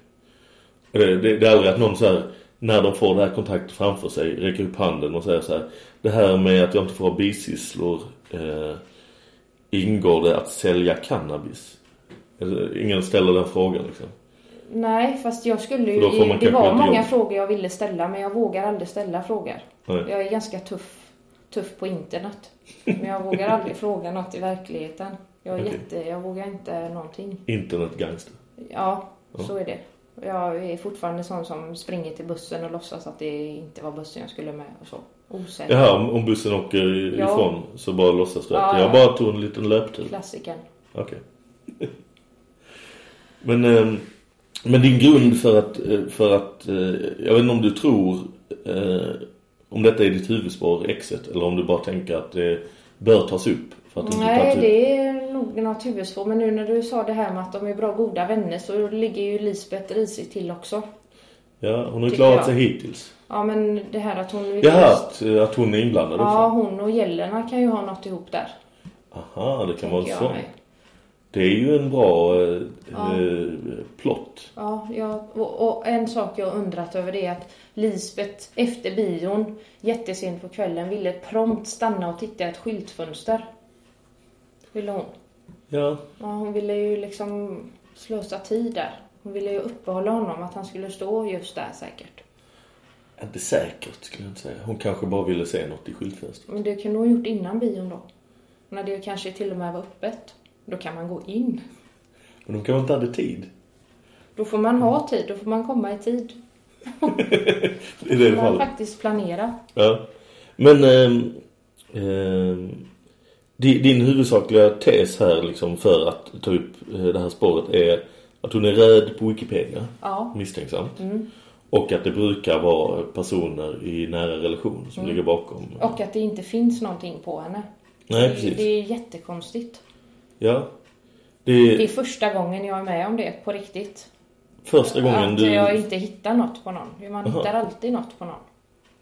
Det, det, det är aldrig att någon så här, när de får det här kontakt framför sig, räcker upp handen och säger så här. Det här med att jag inte får ha bisysslor, eh, ingår det att sälja cannabis? Alltså, ingen ställer den frågan liksom.
Nej, fast jag skulle ju... Det var många
jobb.
frågor jag ville ställa, men jag vågar aldrig ställa frågor.
Nej.
Jag är ganska tuff, tuff på internet. Men jag vågar aldrig fråga något i verkligheten. Jag är
Okej.
jätte... Jag vågar inte någonting.
Internetgangster.
Ja,
Ja.
så är det. Jag är fortfarande sån som springer till bussen och låtsas att det inte var bussen jag skulle med och så. Osäker.
Jaha, om, bussen åker
Ja.
ifrån så bara låtsas du att
Ja,
jag
ja.
bara tog en liten löptur.
Klassiken.
Okej. men, ehm, men din grund för att, eh, för att eh, jag vet inte om du tror eh, om detta är ditt huvudspår, exet, eller om du bara tänker att det bör tas upp för att det
Nej, är nog något huvudspår. Men nu när du sa det här med att de är bra goda vänner så ligger ju Lisbeth risigt till också.
Ja, hon har ju klarat
jag.
sig hittills.
Ja, men det här att hon...
Jag har hört eh, att hon är inblandad
Ja,
också.
hon och Jelena kan ju ha något ihop där.
Aha, det kan vara så.
mig.
Det är ju en bra eh,
Ja.
eh, plott.
Ja, ja och, och en sak jag undrat över det är att Lisbeth efter bion jättesent på kvällen ville prompt stanna och titta i ett skyltfönster. Ville hon.
Ja,
Ja, hon ville ju liksom slösa tid där. Hon ville ju uppehålla honom att han skulle stå just där säkert.
inte säkert skulle jag inte säga. Hon kanske bara ville se något i skyltfönstret.
Men det kunde hon gjort innan bion då. När det kanske till och med var öppet. Då kan man gå in.
Men de kanske inte hade tid.
Då får man ha tid, då får man komma i tid.
I det
Man
fallet.
faktiskt planera.
Ja. Men ehm, di- din huvudsakliga tes här liksom för att ta upp eh, det här spåret är att hon är rädd på Wikipedia.
Ja.
Misstänksamt.
Mm.
Och att det brukar vara personer i nära relation som
Mm.
ligger bakom.
Och att det inte finns någonting på henne.
Nej,
Det-
precis.
Det är jättekonstigt.
Ja. Det är
Det är första gången jag är med om det på riktigt.
första gången
att
du...
jag inte hittar något på någon. Man
Aha.
hittar alltid något på någon.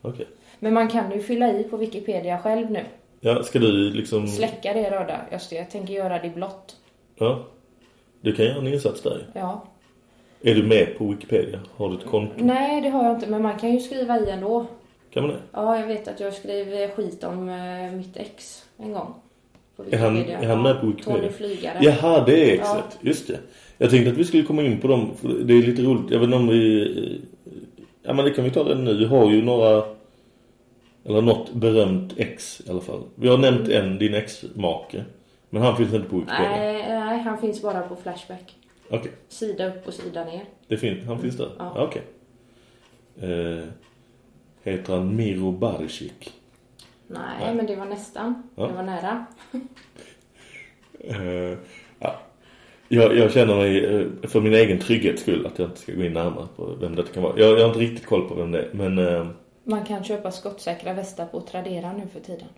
Okej.
Men man kan ju fylla i på Wikipedia själv nu.
Ja, ska du liksom...
Släcka det röda. Jag, jag tänker göra det blått.
Ja. Du kan göra en insats där.
Ja.
Är du med på Wikipedia? Har du ett konto?
Nej, det har jag inte. Men man kan ju skriva i ändå.
Kan man det?
Ja, jag vet att jag skrev skit om eh, mitt ex en gång. På
Är han, är han med på Wikipedia?
Tony Flygare.
Jaha, det är exet.
Ja.
Just det. Jag tänkte att vi skulle komma in på dem. Det är lite roligt. Jag vet inte om vi... Ja, men det kan vi ta redan nu. Vi har ju några... Eller något berömt ex i alla fall. Vi har nämnt en, din ex-make. Men han finns inte på Wikipedia.
Nej, nej, han finns bara på Flashback.
Okej.
Sida upp och sida ner.
Det fin- han finns där?
Ja.
Okej. Eh, heter han Miro Barishik?
Nej,
Nej.
men det var nästan.
Ja.
Det var nära.
Eh, ja. jag, jag känner mig eh, för min egen trygghets skull att jag inte ska gå in närmare på vem det kan vara. Jag, jag har inte riktigt koll på vem det är. Men eh,
Man kan köpa skottsäkra västar på Tradera nu för tiden.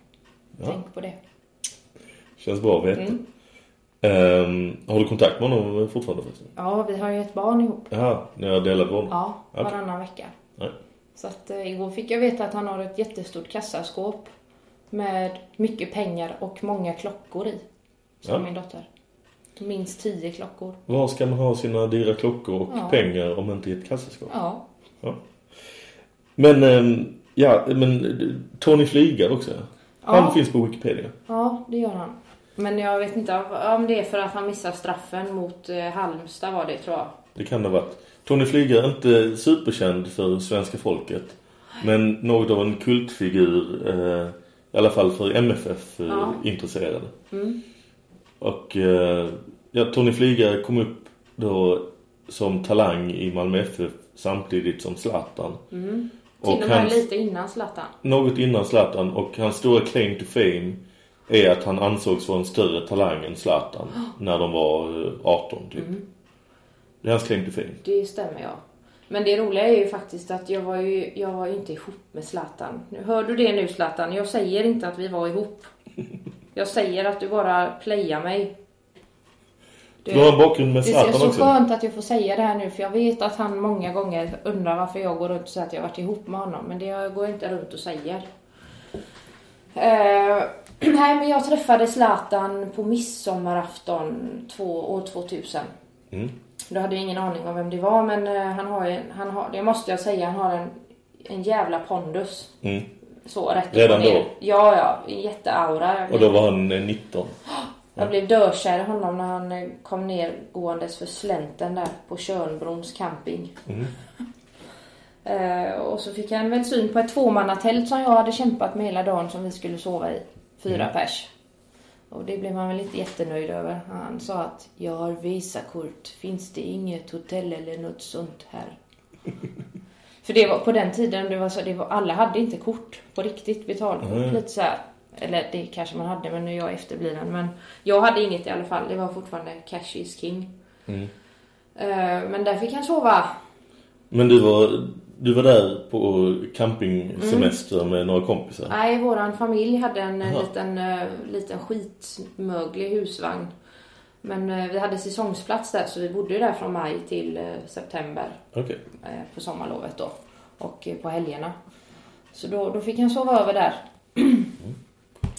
Ja.
Tänk på det.
känns bra att veta.
Mm.
Ehm, har du kontakt med honom fortfarande förresten?
Ja, vi har ju ett barn ihop.
Jaha, ni har delat vårdnad?
Ja, varannan vecka.
Nej.
Så att eh, igår fick jag veta att han har ett jättestort kassaskåp med mycket pengar och många klockor i. Som
Ja.
min dotter. Minst tio klockor.
Var ska man ha sina dyra klockor och
Ja.
pengar om inte i ett kassaskåp?
Ja.
Ja. Men, ehm, ja, men eh, Tony Flygare också. Han
Ja.
finns på Wikipedia.
Ja, det gör han. Men jag vet inte om det är för att han missar straffen mot eh, Halmstad var det tror jag.
Det kan det ha varit. Tony Flygare är inte superkänd för svenska folket. Men något av en kultfigur. Eh, I alla fall för
Ja.
MFF-intresserade.
Mm.
Och eh, ja, Tony Flygare kom upp då som talang i Malmö FF samtidigt som Zlatan.
Mm.
Och
Till och med
hans-
lite innan Zlatan.
Något innan Zlatan och hans stora claim to fame är att han ansågs vara en större talang än Zlatan när de var eh, 18 typ.
Mm.
Det är hans claim to fame.
Det stämmer ja. Men det roliga är ju faktiskt att jag var ju, jag var ju inte ihop med Zlatan. Hör du det nu Zlatan? Jag säger inte att vi var ihop. Jag säger att du bara playar mig.
Du har en bakgrund med
Det är
Zlatan
så
också.
skönt att jag får säga det här nu för jag vet att han många gånger undrar varför jag går runt och säger att jag varit ihop med honom. Men det går jag inte runt och säger. Eh, nej men jag träffade Zlatan på midsommarafton två, år 2000.
Mm.
Då hade jag ingen aning om vem det var men eh, han har ju, han har, det måste jag säga, han har en, en jävla pondus.
Mm.
Så rätt
Redan då?
Ja, ja. Jätteaura.
Och då var han eh, 19.
Jag blev dökär i honom när han eh, kom ner gåendes för slänten där på Tjörnbrons camping.
Mm.
Eh, och så fick han väl syn på ett tvåmannatält som jag hade kämpat med hela dagen som vi skulle sova i. Fyra
Mm.
pers. Och det blev man väl inte jättenöjd över. Han sa att jag har Visakort. Finns det inget hotell eller något sånt här? För det var på den tiden, det var så, det var, alla hade inte kort på riktigt, betalkort.
Mm.
Lite så här. Eller det kanske man hade, men nu är jag efterbliven. Men jag hade inget i alla fall. Det var fortfarande cash is king.
Mm.
Eh, men där fick han sova.
Men du var, du var där på campingsemester
Mm.
med några kompisar?
Nej, våran familj hade en eh, liten, eh, liten skitmöglig husvagn. Men vi hade säsongsplats där så vi bodde där från maj till september eh, på sommarlovet då. Och på helgerna. Så då, då fick han sova över där.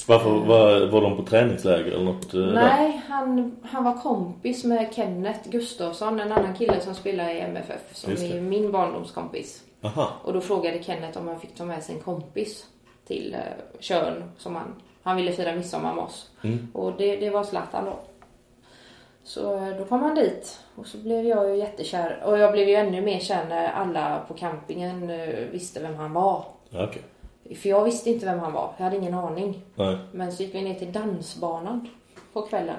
Varför var, var de på träningsläger eller något eh, där?
Nej, han, han var kompis med Kenneth Gustafsson, en annan kille som spelar i MFF. Som är min barndomskompis.
Aha.
Och då frågade Kenneth om han fick ta med sin kompis till eh, Tjörn som han, han ville fira midsommar med oss.
Mm.
Och det, det var Zlatan då. Så eh, då kom han dit och så blev jag ju jättekär. Och jag blev ju ännu mer kär när alla på campingen eh, visste vem han var.
Okej.
För jag visste inte vem han var. Jag hade ingen aning.
Nej.
Men så gick vi ner till dansbanan på kvällen.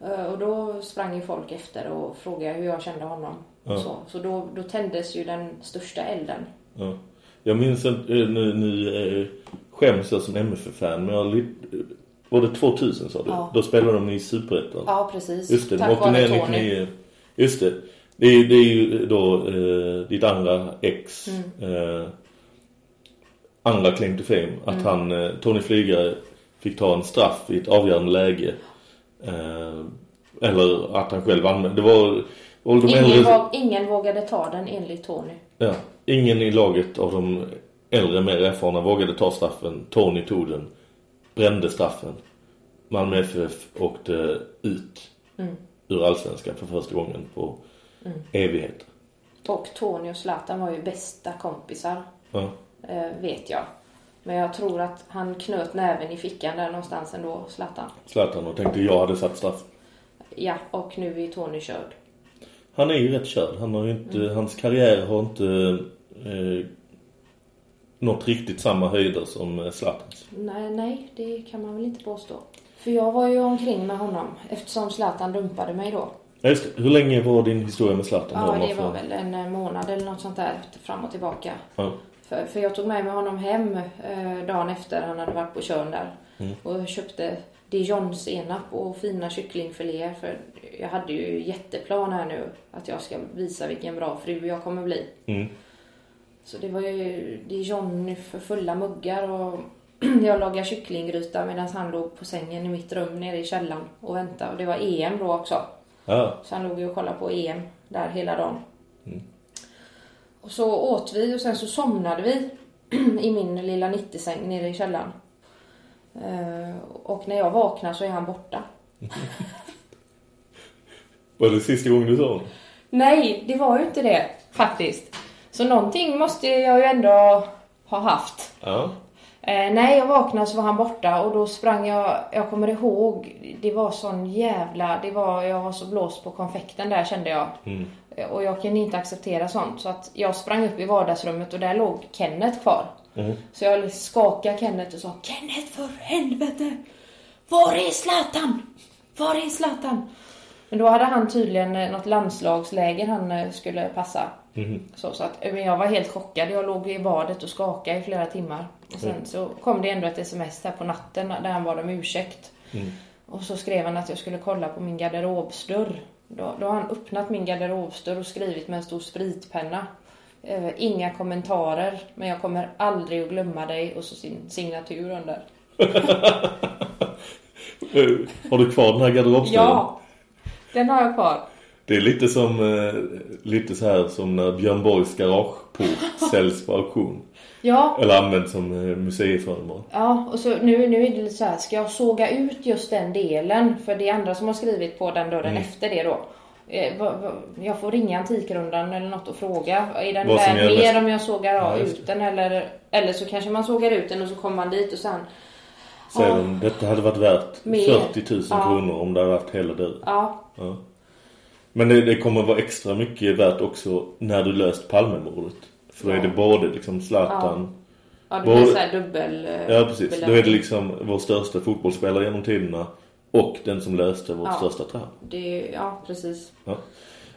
Eh, Och då sprang ju folk efter och frågade hur jag kände honom.
Ja.
Så, så då, då tändes ju den största elden.
Ja. Jag minns inte, eh, nu, nu eh, skäms jag som MFF-fan, men jag var det 2000 sa du?
Ja.
Då spelade de i Superettan.
Ja, precis.
Just det, de
Tack vare Tony.
99. Just det. Det är, det är ju då eh, ditt andra ex.
Mm.
Eh, andra claim to fame. Att
Mm.
han, eh, Tony Flygare, fick ta en straff i ett avgörande läge. Eh, eller att han själv använde. Det var, de
Ingen,
äldre...
våg, ingen vågade ta den enligt Tony.
Ja, ingen i laget av de äldre, mer erfarna vågade ta straffen. Tony tog den, brände straffen. Malmö FF åkte ut
Mm.
ur allsvenskan för första gången på
Mm.
evighet.
Och Tony och Zlatan var ju bästa kompisar,
Ja.
Eh, vet jag. Men jag tror att han knöt näven i fickan där någonstans ändå, Zlatan.
Zlatan och tänkte jag hade satt straff.
Ja, och nu är Tony körd.
Han är ju rätt körd. Han har ju inte,
Mm.
Hans karriär har inte eh, nått riktigt samma höjder som eh, Zlatans.
Nej, nej, det kan man väl inte påstå. För jag var ju omkring med honom eftersom Zlatan dumpade mig då.
Just. Hur länge var din historia med Zlatan?
Ja, det var väl en eh, månad eller något sånt där fram och tillbaka.
Ja.
För, för jag tog med mig honom hem eh, dagen efter han hade varit på Tjörn där.
Mm.
Och köpte dijonsenap och fina kycklingfiléer. För jag hade ju jätteplan här nu att jag ska visa vilken bra fru jag kommer bli.
Mm.
Så det var ju dijon för fulla muggar och jag lagade kycklinggryta medan han låg på sängen i mitt rum nere i källaren och väntade. Och det var EM då också.
Ja.
Så han låg ju och kollade på EM där hela dagen.
Mm.
Och så åt vi och sen så somnade vi i min lilla 90-säng nere i källaren. Eh, och när jag vaknar så är han borta.
Var det sista gången du sa honom?
Nej, det var ju inte det faktiskt. Så någonting måste jag ju ändå ha haft.
Ja.
Eh, nej, jag vaknade så var han borta och då sprang jag, jag kommer ihåg, det var sån jävla, det var, jag var så blåst på konfekten där kände jag.
Mm.
Eh, Och jag kunde inte acceptera sånt så att jag sprang upp i vardagsrummet och där låg Kenneth kvar.
Mm.
Så jag skakade Kenneth och sa Kenneth för helvete! Var är Zlatan? Var är Zlatan? Men då hade han tydligen eh, något landslagsläger han eh, skulle passa.
Mhm.
Så, så att, men jag var helt chockad. Jag låg i badet och skakade i flera timmar. Och sen
Mm.
så kom det ändå ett sms här på natten där han bad om ursäkt.
Mm.
Och så skrev han att jag skulle kolla på min garderobsdörr. Då, då har han öppnat min garderobsdörr och skrivit med en stor spritpenna. Eh, inga kommentarer, men jag kommer aldrig att glömma dig och så sin signatur under.
Har du kvar den här garderobsdörren?
Ja, den har jag kvar.
Det är lite som eh, lite så här som när Björn Borgs garageport säljs på auktion.
Ja,
Eller används som eh, museiföremål.
Ja, och så nu, nu är det lite så här, ska jag såga ut just den delen? För det är andra som har skrivit på den dörren
Mm.
efter det då. eh, jag får ringa Antikrundan eller något och fråga. Är den värd mer
mest-
om jag sågar
Ja,
ut den eller, eller så kanske man sågar ut den och så kommer man dit och sen
Säger
Ja.
de, detta hade varit värt
Mer.
40 000
Ja.
kronor om det hade varit hela dörren.
ja,
Ja. Men det, det kommer vara extra mycket värt också när du löst Palmemordet. För då är det både liksom Zlatan...
ja det
Både-
blir så här dubbel eh,
Ja, precis. Då är det
belöning.
liksom vår största fotbollsspelare genom tiderna och den som löste vårt
Ja.
största traum.
det, Ja, precis.
Ja.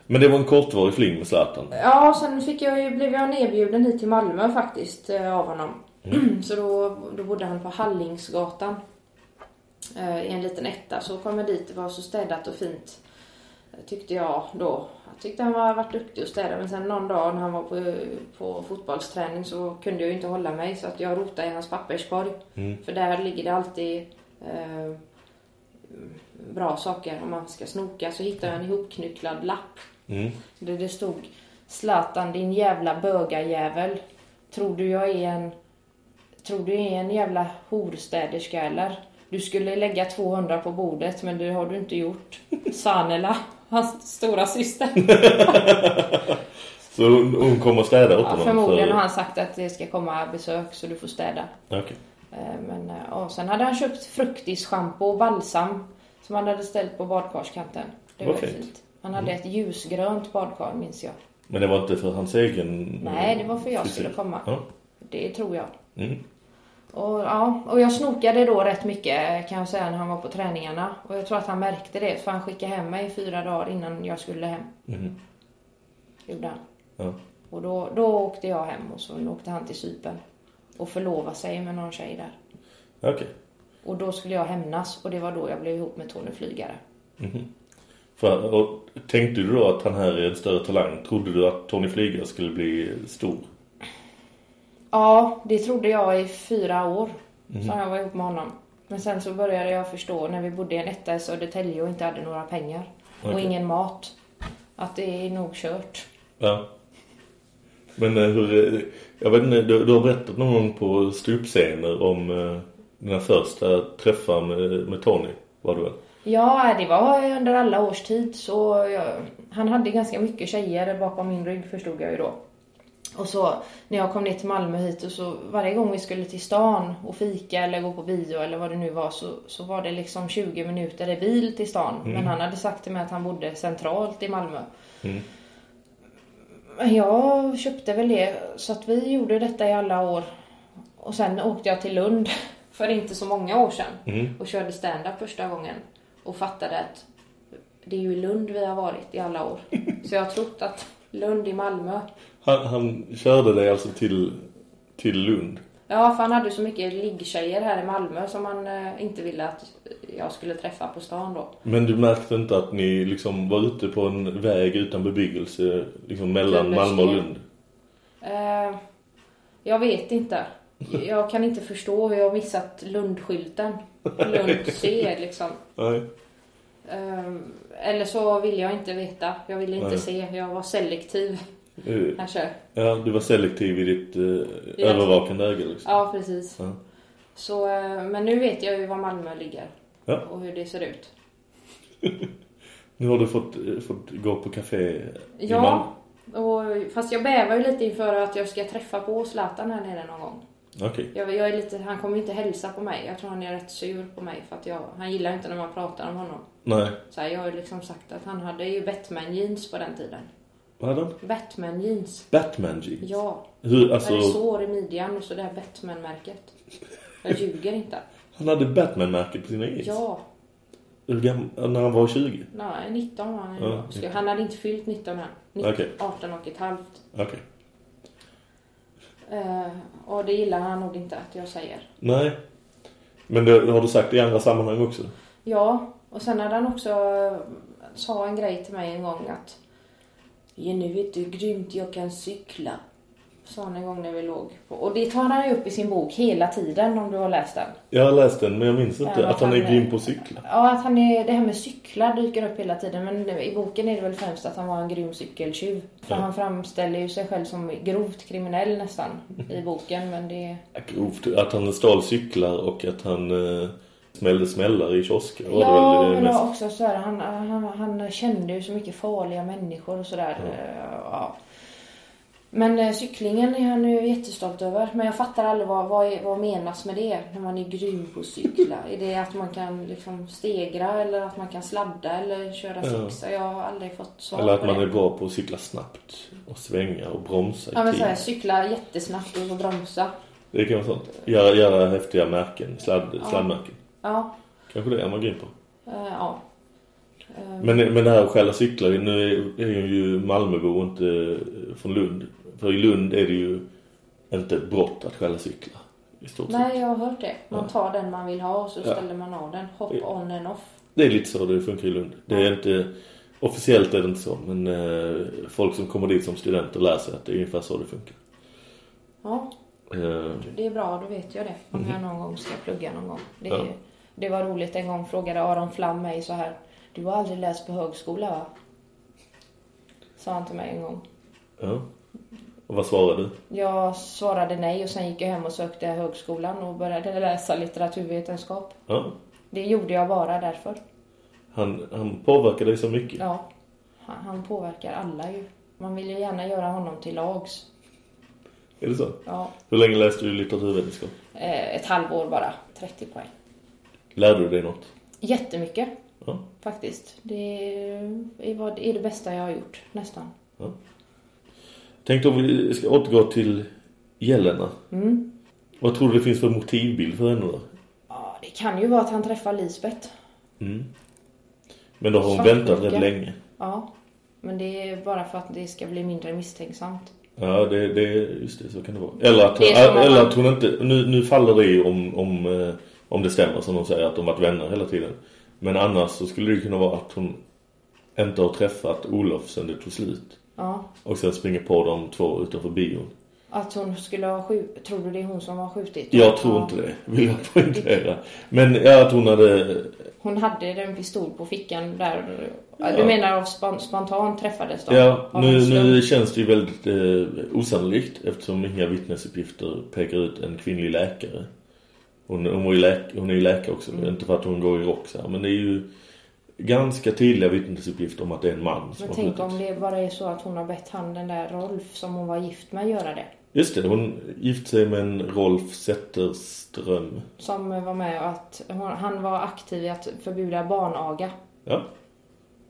Men det var en kortvarig fling med Zlatan.
Ja, sen fick jag blev jag nedbjuden hit till Malmö faktiskt eh, av honom. Så då, då bodde han på Hallingsgatan. eh, I en liten etta. Så kom jag dit, det var så städat och fint. Tyckte jag då. Jag tyckte han var varit duktig att städa. Men sen någon dag när han var på, på fotbollsträning så kunde jag ju inte hålla mig. Så att jag rotade i hans papperskorg.
Mm.
För där ligger det alltid eh, bra saker. Om man ska snoka så hittar jag en ihopknycklad lapp.
Mm.
Där det stod Zlatan din jävla bögajävel. Tror du jag är en... Tror du är en jävla horstäderska eller? Du skulle lägga 200 på bordet men det har du inte gjort. Sanela, hans stora syster.
Så hon, hon kommer att städa åt
Ja,
honom?
förmodligen
för-
har han sagt att det ska komma besök så du får städa.
Okej.
Eh, Men, eh, och sen hade han köpt fruktisschampo och balsam som han hade ställt på badkarskanten. Det var
fint.
Han hade ett ljusgrönt badkar minns jag.
Men det var inte för hans egen...
Nej, det var för jag skulle komma.
Ja.
Det tror jag.
Mm.
Och, ja, och jag snokade då rätt mycket kan jag säga när han var på träningarna. Och jag tror att han märkte det för han skickade hem mig fyra dagar innan jag skulle hem.
Mhm.
Gjorde han.
Ja.
Och då, då åkte jag hem och så åkte han till Cypern. Och förlovade sig med någon tjej där.
Okej.
Och då skulle jag hämnas och det var då jag blev ihop med Tony Flygare.
Mhm. För, och, tänkte du då att han här är en större talang? Trodde du att Tony Flygare skulle bli stor?
Ja, det trodde jag i fyra år.
Mhm.
Så jag var ihop med honom. Men sen så började jag förstå när vi bodde i en etta i Södertälje och inte hade några pengar. Och
Okej.
ingen mat. Att det är nog kört.
Ja. Men eh, hur... eh, Jag vet inte, du, du har berättat någon gång på ståuppscener om eh, dina första träffar med, med Tony, var det väl?
Ja, det var under alla års tid så jag, han hade ganska mycket tjejer bakom min rygg förstod jag ju då. Och så när jag kom ner till Malmö hit och så varje gång vi skulle till stan och fika eller gå på bio eller vad det nu var så, så var det liksom 20 minuter i bil till stan.
Mm.
Men han hade sagt till mig att han bodde centralt i Malmö.
Mm.
Men jag köpte väl det så att vi gjorde detta i alla år. Och sen åkte jag till Lund för inte så många år sedan
Mm.
och körde stand-up första gången och fattade att det är ju i Lund vi har varit i alla år. Så jag har trott att Lund i Malmö.
Han, han körde dig alltså till, till Lund?
Ja, för han hade så mycket liggtjejer här i Malmö som han eh, inte ville att jag skulle träffa på stan då.
Men du märkte inte att ni liksom var ute på en väg utan bebyggelse liksom mellan. Malmö och Lund?
Eh, jag vet inte. Jag kan inte förstå hur jag har missat Lundskylten. Lund C liksom.
Nej.
Eh, eller så vill jag inte veta. Jag ville inte
Nej.
se. Jag var selektiv.
Eh,
Kanske.
Ja, du var selektiv i ditt
Ja.
övervakande öga liksom.
Ja, precis.
Ja.
Så, eh, men nu vet jag ju var Malmö ligger.
Ja.
Och hur det ser ut.
Nu har du fått, fått gå på café i
Ja.
Malmö.
Och, fast jag bävar ju lite inför att jag ska träffa på Zlatan här nere någon gång.
Okej.
Jag, jag är lite, han kommer inte hälsa på mig. Jag tror han är rätt sur på mig för att jag, han gillar inte när man pratar om honom.
Nej.
Så här, jag har ju liksom sagt att han hade ju Batman jeans på den tiden.
Vad hade han?
Batman jeans.
Batman jeans?
Ja.
Hur, alltså,
Där är sår i midjan och så det här Batman-märket. Jag ljuger inte.
han hade Batman-märket på sina jeans?
Ja.
Hur gammal, när han var 20?
Nej, 19 var han då.
okej.
Han hade inte fyllt 19 än. 19,
Okej.
18 och ett halvt.
Okej.
Eh, och det gillar han nog inte att jag säger.
Nej. Men det har du sagt i andra sammanhang också?
Ja, och sen hade han också eh, sa en grej till mig en gång att Jenny, vet du hur grymt jag kan cykla? Sa han en gång när vi låg på. Och det tar han ju upp i sin bok hela tiden om du har läst den.
Jag har läst den men jag minns inte
Ja,
att han är
han-
grym på att cykla.
Ja, att han är, det här med cyklar dyker upp hela tiden. Men i boken är det väl främst att han var en grym cykeltjuv. För
Ja.
han framställer ju sig själv som grovt kriminell nästan i boken. Men det...
Grovt. Att han stal cyklar och att han eh, smällde smällar i kiosker. var
Ja,
det det
men
mest.
också så här, han, han, han kände ju så mycket farliga människor och sådär. Ja. Men eh, cyklingen är han ju jättestolt över. Men jag fattar aldrig vad, vad, vad menas med det när man är grym på att cykla. är det att man kan liksom stegra eller att man kan sladda eller köra
Ja.
sexa? Jag har aldrig fått svar
Eller att man
det.
är bra på att cykla snabbt och svänga och bromsa
Ja men
tid.
såhär, cykla jättesnabbt och så bromsa.
Det kan vara sånt. Göra, göra häftiga märken, sladd,
Ja.
sladdmärken.
Ja.
Kanske det är man på.
eh, ja. Eh,
Men, men det här att stjäla cyklar, nu är, är ju Malmöbo och inte från Lund. För i Lund är det ju inte ett brott att stjäla cyklar. I stort.
Nej, jag har hört det. Man tar den man vill ha och så
Ja.
ställer man av den. Hop on and off.
Det är lite så det funkar i Lund. Det är inte, officiellt är det inte så, men eh, folk som kommer dit som studenter lär sig att det är ungefär så det funkar.
Ja,
Eh,
det är bra. Då vet jag det. Om
Mhm.
jag någon gång ska plugga någon gång. Det,
Ja.
Det var roligt. En gång frågade Aron Flam mig så här. Du har aldrig läst på högskola va? Sa han till mig en gång.
ja. Och vad svarade du?
Jag svarade nej och sen gick jag hem och sökte högskolan och började läsa litteraturvetenskap.
Ja.
Det gjorde jag bara därför.
Han, han påverkade dig så mycket.
Ja, han, han påverkar alla ju. Man vill ju gärna göra honom till lags.
Är det så?
Ja,
Hur länge läste du litteraturvetenskap?
eh, ett halvår bara. 30 poäng.
Lärde du dig något?
Jättemycket
Ja.
faktiskt. Det är, det bästa jag har gjort, nästan.
ja. Tänkte om vi ska återgå till Jelena.
Mm.
Vad tror du det finns för motivbild för henne då?
Ja, det kan ju vara att han träffar Lisbeth.
Mm. Men då har hon
Svartsjuka.
väntat rätt länge.
Ja, men det är bara för att det ska bli mindre misstänksamt.
Ja, det, det, just det, så kan det vara. Eller att, eller att hon inte, nu, nu faller det om, om, eh, om det stämmer som de säger att de varit vänner hela tiden. Men annars så skulle det kunna vara att hon inte har träffat Olof sen det tog slut.
Ja,
Och sen springer på de två utanför bion.
att hon skulle ha skjutit. Tror du det är hon som har skjutit?
Jag tror inte det, vill jag poängtera. Men ja, att hon hade...
Hon hade en pistol på fickan där. Ja. Du menar av span- spontant träffades de?
Ja, nu, nu känns det ju väldigt eh, osannolikt eftersom inga vittnesuppgifter pekar ut en kvinnlig läkare. Hon, hon, var ju läk, hon är ju läkare också,
Mm.
inte för att hon går i rock så här, men det är ju ganska tydliga vittnesuppgifter om att det är en man
Men tänk om det bara är så att hon har bett han den där Rolf som hon var gift med göra det.
Just det, hon gifte sig med en Rolf Zetterström.
Som var med att hon, han var aktiv i att förbjuda barnaga.
Ja,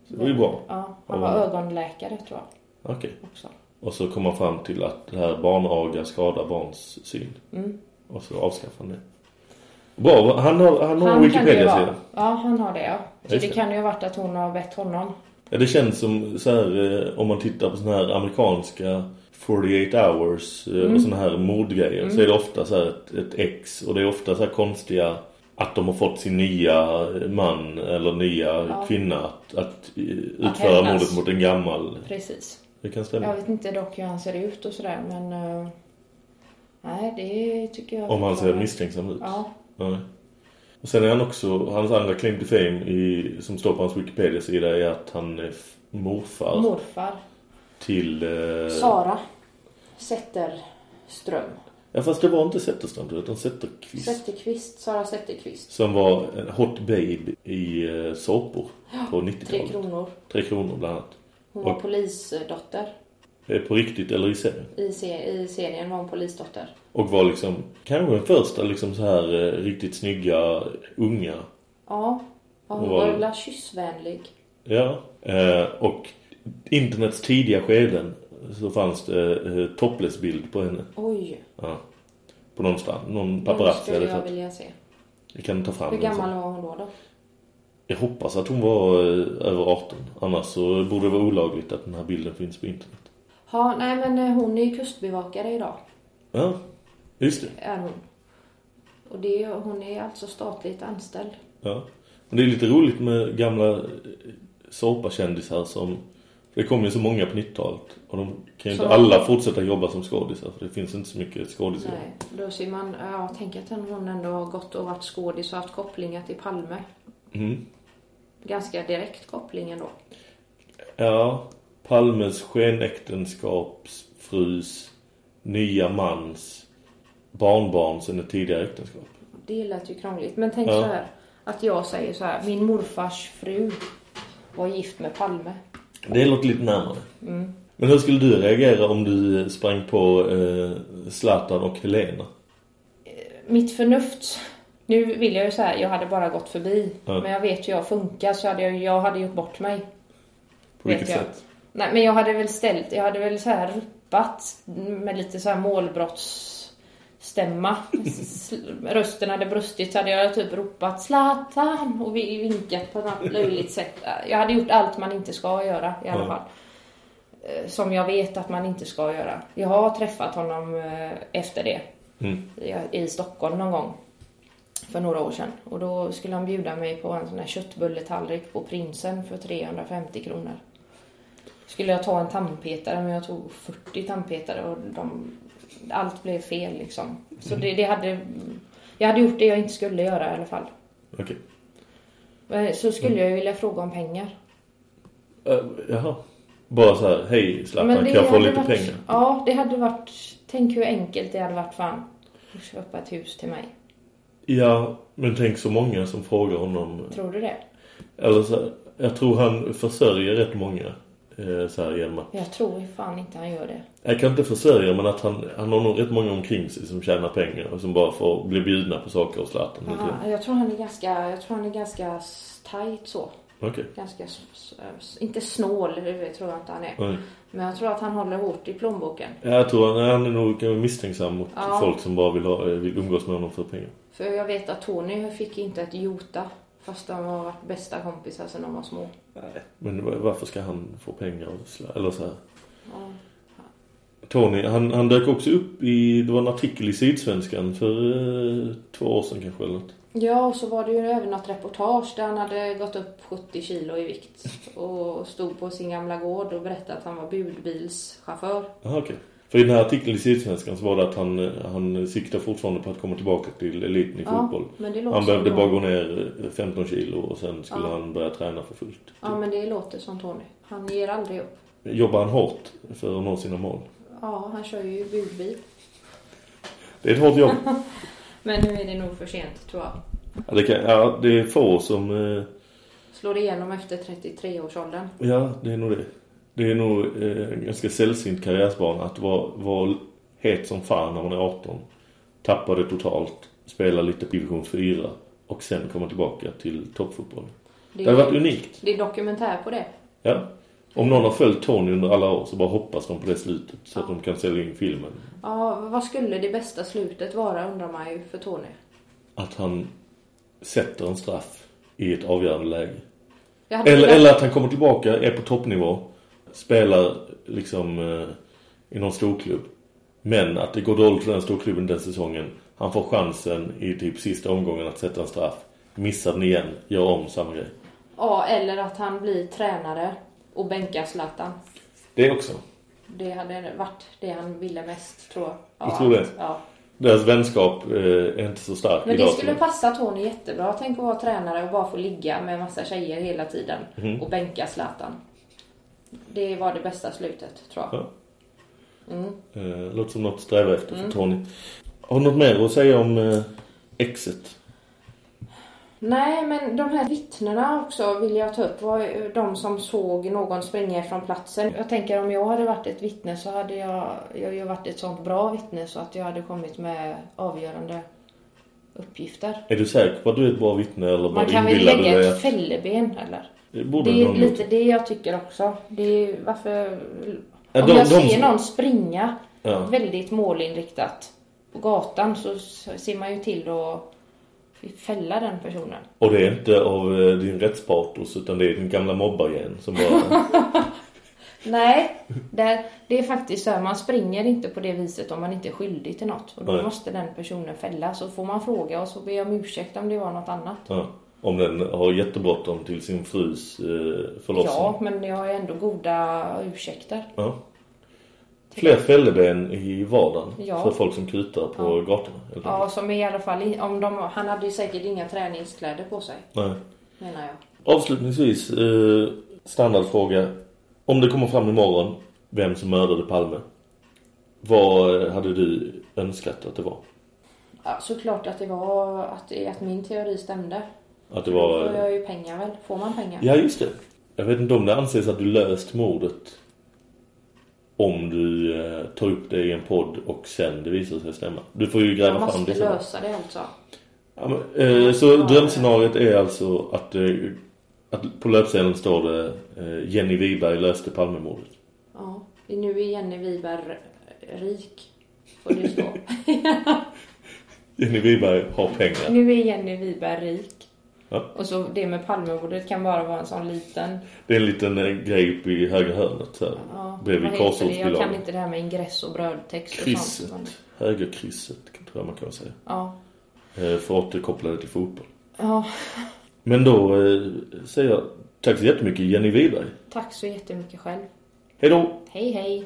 så det var ju bra.
Ja, han var ögonläkare tror jag
Okej.
också.
Och så kom man fram till att det här barnaga skadar barns syn.
Mm.
Och så avskaffade han det. Bra, han har, han har
Han
Wikipedia-sida.
Ja, han har det ja. Så det
det.
kan ju ha varit att hon har bett honom.
Ja, det känns som så här, eh, om man tittar på såna här amerikanska 48 hours eh,
Mm.
och såna här mordgrejer
Mm.
så är det ofta så här ett, ett ex och det är ofta så här konstiga att de har fått sin nya man eller nya
Ja.
kvinna att, att eh,
Att
utföra
hämnas.
mordet mot en gammal.
Precis.
Det kan stämma.
Jag vet inte dock hur han ser ut och sådär men... eh, nej, det tycker jag...
Om han ser misstänksam ut.
Ja.
Nej. Och sen är han också, hans andra claim to fame i, som står på hans Wikipedia-sida är att han är morfar
Morfar.
till... Eh,
Sara. Zetterström.
Ja fast det var inte Zetterström utan Zetterqvist.
Zetterqvist. Sara Zetterqvist.
Som var en hot babe i eh, såpor på
Tre
90-talet.
kronor.
Tre kronor bland annat.
Hon var
Och
polisdotter.
Eh, på riktigt eller i serien.
I, se- I serien var hon polisdotter.
Och var liksom kanske den första liksom så här eh, riktigt snygga unga.
Ja. ja hon
Hon var-
var väl kyssvänlig.
Ja. Eh, och internets tidiga skeden så fanns det eh, topless-bild på henne.
Oj.
Ja. På någonstans. Någon
Den
paparazzi
skulle
hade
jag vilja se.
Jag kan ta fram
Hur
den
gammal var hon då då?
Jag hoppas att hon var eh, över 18. Annars så borde det vara olagligt att den här bilden finns på internet.
Ja, nej men eh, hon är ju kustbevakare idag.
Ja, just det.
Är hon. Och det, hon är alltså statligt anställd.
Ja. Men det är lite roligt med gamla eh, såpakändisar som... För det kom ju så många på 90-talet. Och de kan ju
Som-
inte alla fortsätta jobba som skådisar. För det finns inte så mycket skådisar.
Nej, då ser man, ja, tänk att hon ändå har gått och varit skådis och haft kopplingar till Palme.
Mm.
Ganska direkt koppling ändå.
Ja, Palmes skenäktenskapsfrus nya mans barnbarn sen ett tidigare äktenskap.
Det lät ju krångligt. Men tänk
Ja.
så här. Att jag säger så här, min morfars fru var gift med Palme.
Det låter lite närmare.
Mm.
Men hur skulle du reagera om du sprang på eh, Zlatan och Helena?
Mitt förnuft, nu vill jag ju så här, jag hade bara gått förbi.
Ja.
Men jag vet hur jag funkar så hade jag, jag hade gjort bort mig.
På vilket sätt?
Nej men jag hade väl ställt, jag hade väl så här ropat med lite så här målbrottsstämma. Rösten hade brustit så hade jag typ ropat Zlatan och vi- vinkat på något löjligt sätt. Jag hade gjort allt man inte ska göra i alla fall. Eh, Som jag vet att man inte ska göra. Jag har träffat honom eh, efter det
Mm.
i- i Stockholm någon gång. För några år sedan. Och då skulle han bjuda mig på en sån här köttbulletallrik på Prinsen för 350 kronor. Skulle jag ta en tandpetare men jag tog 40 tandpetare och de, allt blev fel liksom. Så det, det hade... Jag hade gjort det jag inte skulle göra i alla fall.
Okej.
Men Så skulle jag ju vilja fråga om pengar.
Eh, jaha. Bara så här, hej Zlatan, kan jag få lite
varit,
pengar?
Ja, det hade varit... Tänk hur enkelt det hade varit för han att köpa ett hus till mig.
Ja, men tänk så många som frågar honom.
Tror du det?
Eller så jag tror han försörjer rätt många. Eh, så här genom att
Jag tror ju fan inte han gör det.
Jag kan inte försörja men att han, han har nog rätt många omkring sig som tjänar pengar och som bara får bli bjudna på saker och tiden.
Aha, jag tror han är ganska, jag tror han är ganska tight så.
Okej.
Ganska, inte snål, det tror jag inte han är.
Nej.
Men jag tror att han håller hårt i plånboken.
Ja, Jag tror han, han är nog misstänksam mot
Ja.
folk som bara vill, ha, eh, vill umgås med honom för pengar.
För jag vet att Tony fick inte ett jota. Fast de har varit bästa kompisar sedan de var små.
Men va- varför ska han få pengar? av Zla- Eller så här.
Ja.
Tony, han, han dök också upp i, det var en artikel i Sydsvenskan för eh, två år sedan kanske eller något.
Ja, och så var det ju även något reportage där han hade gått upp 70 kilo i vikt. Och stod på sin gamla gård och berättade att han var budbilschaufför.
Jaha, okej. För i den här artikeln i Sydsvenskan så var det att han, han siktar fortfarande på att komma tillbaka till eliten i
Ja,
fotboll. Han behövde bara gå ner eh, 15 kilo och sen skulle
Ja.
han börja träna för fullt.
Ja, men det låter som Tony. Han ger aldrig upp.
Jobbar han hårt för att nå sina mål?
Ja, han kör ju budbil.
Det är ett hårt jobb.
Men nu är det nog för sent, tror jag.
Ja, det, kan, ja, det är få som... Eh,
Slår igenom efter 33-årsåldern.
ja, det är nog det. Det är nog eh, en ganska sällsynt karriärsbana att vara, vara het som fan när man är 18. Tappa det totalt. Spela lite division 4. Och sen komma tillbaka till toppfotboll. Det,
är-
har varit unikt.
Det är dokumentär på det.
Ja. Om någon har följt Tony under alla år så bara hoppas de på det slutet. Så att de kan sälja in filmen.
Ja, vad skulle det bästa slutet vara undrar man ju för Tony.
Att han sätter en straff i ett avgörande läge. Eller,
velat-
eller att han kommer tillbaka, är på toppnivå, spelar liksom eh, i någon storklubb. Men att det går dåligt för den storklubben den säsongen. Han får chansen i typ sista omgången att sätta en straff. Missar den igen, gör om samma grej.
Ja, eller att han blir tränare och bänkar Zlatan.
Det också.
Det hade varit det han ville mest, tror jag.
Du tror det?
Ja.
Deras vänskap eh, är inte så stark
Men det skulle passa Tony jättebra. Tänk att vara tränare och bara få ligga med massa tjejer hela tiden.
Mhm.
Och bänka Zlatan. Det var det bästa slutet, tror jag.
Ja.
Mm.
Eh, låter som något att sträva efter
Mm.
för Tony. Har du något mer att säga om eh, exet?
Nej, men de här vittnena också vill jag ta upp. var de som såg någon springa från platsen. Jag tänker om jag hade varit ett vittne så hade jag, jag ju varit ett sånt bra vittne så att jag hade kommit med avgörande uppgifter.
Är du säker på att du är ett bra vittne eller
Man kan väl lägga ett fälleben eller?
Det borde
Det är
någon
lite det jag tycker också. Det är varför...
Ja,
om
de-
jag ser någon springa
Ja.
väldigt målinriktat på gatan så ser man ju till att fälla den personen.
Och det är inte av eh, din rättspatos utan det är din gamla mobbargen som bara...
Nej, det, det är faktiskt så här, man springer inte på det viset om man inte är skyldig till något. Och då
Nej.
måste den personen fällas. Så får man fråga och så ber om ursäkt om det var något annat.
ja. Om den har jättebråttom till sin frus eh, förlossning.
Ja, men jag har ändå goda ursäkter.
Ja. Fler fälleben i vardagen
Ja.
för folk som kutar på
Ja.
gatorna.
Ja, som i alla fall, om de, han hade ju säkert inga träningskläder på sig,
Nej.
menar jag.
Avslutningsvis, eh, standardfråga. Om det kommer fram imorgon vem som mördade Palme. Vad eh, hade du önskat att det var?
Ja, såklart att det var att, att min teori stämde.
Att det
Då
var...
får jag ju pengar väl? Får man pengar?
Ja, just det. Jag vet inte om det anses att du löst mordet om du eh, tar upp det i en podd och sen det visar sig stämma. Du får ju
jag
gräva fram
måste
det sen.
lösa det alltså.
Ja, men, eh, så drömscenariot är alltså att, eh, att på löpsedeln står det eh, Jenny Wiberg löste Palmemordet.
Ja. Nu är Jenny Wiberg rik. Får det stå.
Jenny Wiberg har pengar.
nu är Jenny Wiberg rik.
Ja.
Och så det med Palmemordet kan bara vara en sån liten...
Det är en liten eh, grej uppe i högra hörnet så här,
Ja,
bredvid
heter det? Jag kan inte det här med ingress och brödtext och
Krysset.
sånt.
Högerkrysset tror jag man kan säga.
Ja.
Eh, för att återkoppla det till fotboll.
Ja.
Men då eh, säger jag tack så jättemycket Jenny Wiberg.
Tack så jättemycket själv.
Hej då!
Hej hej.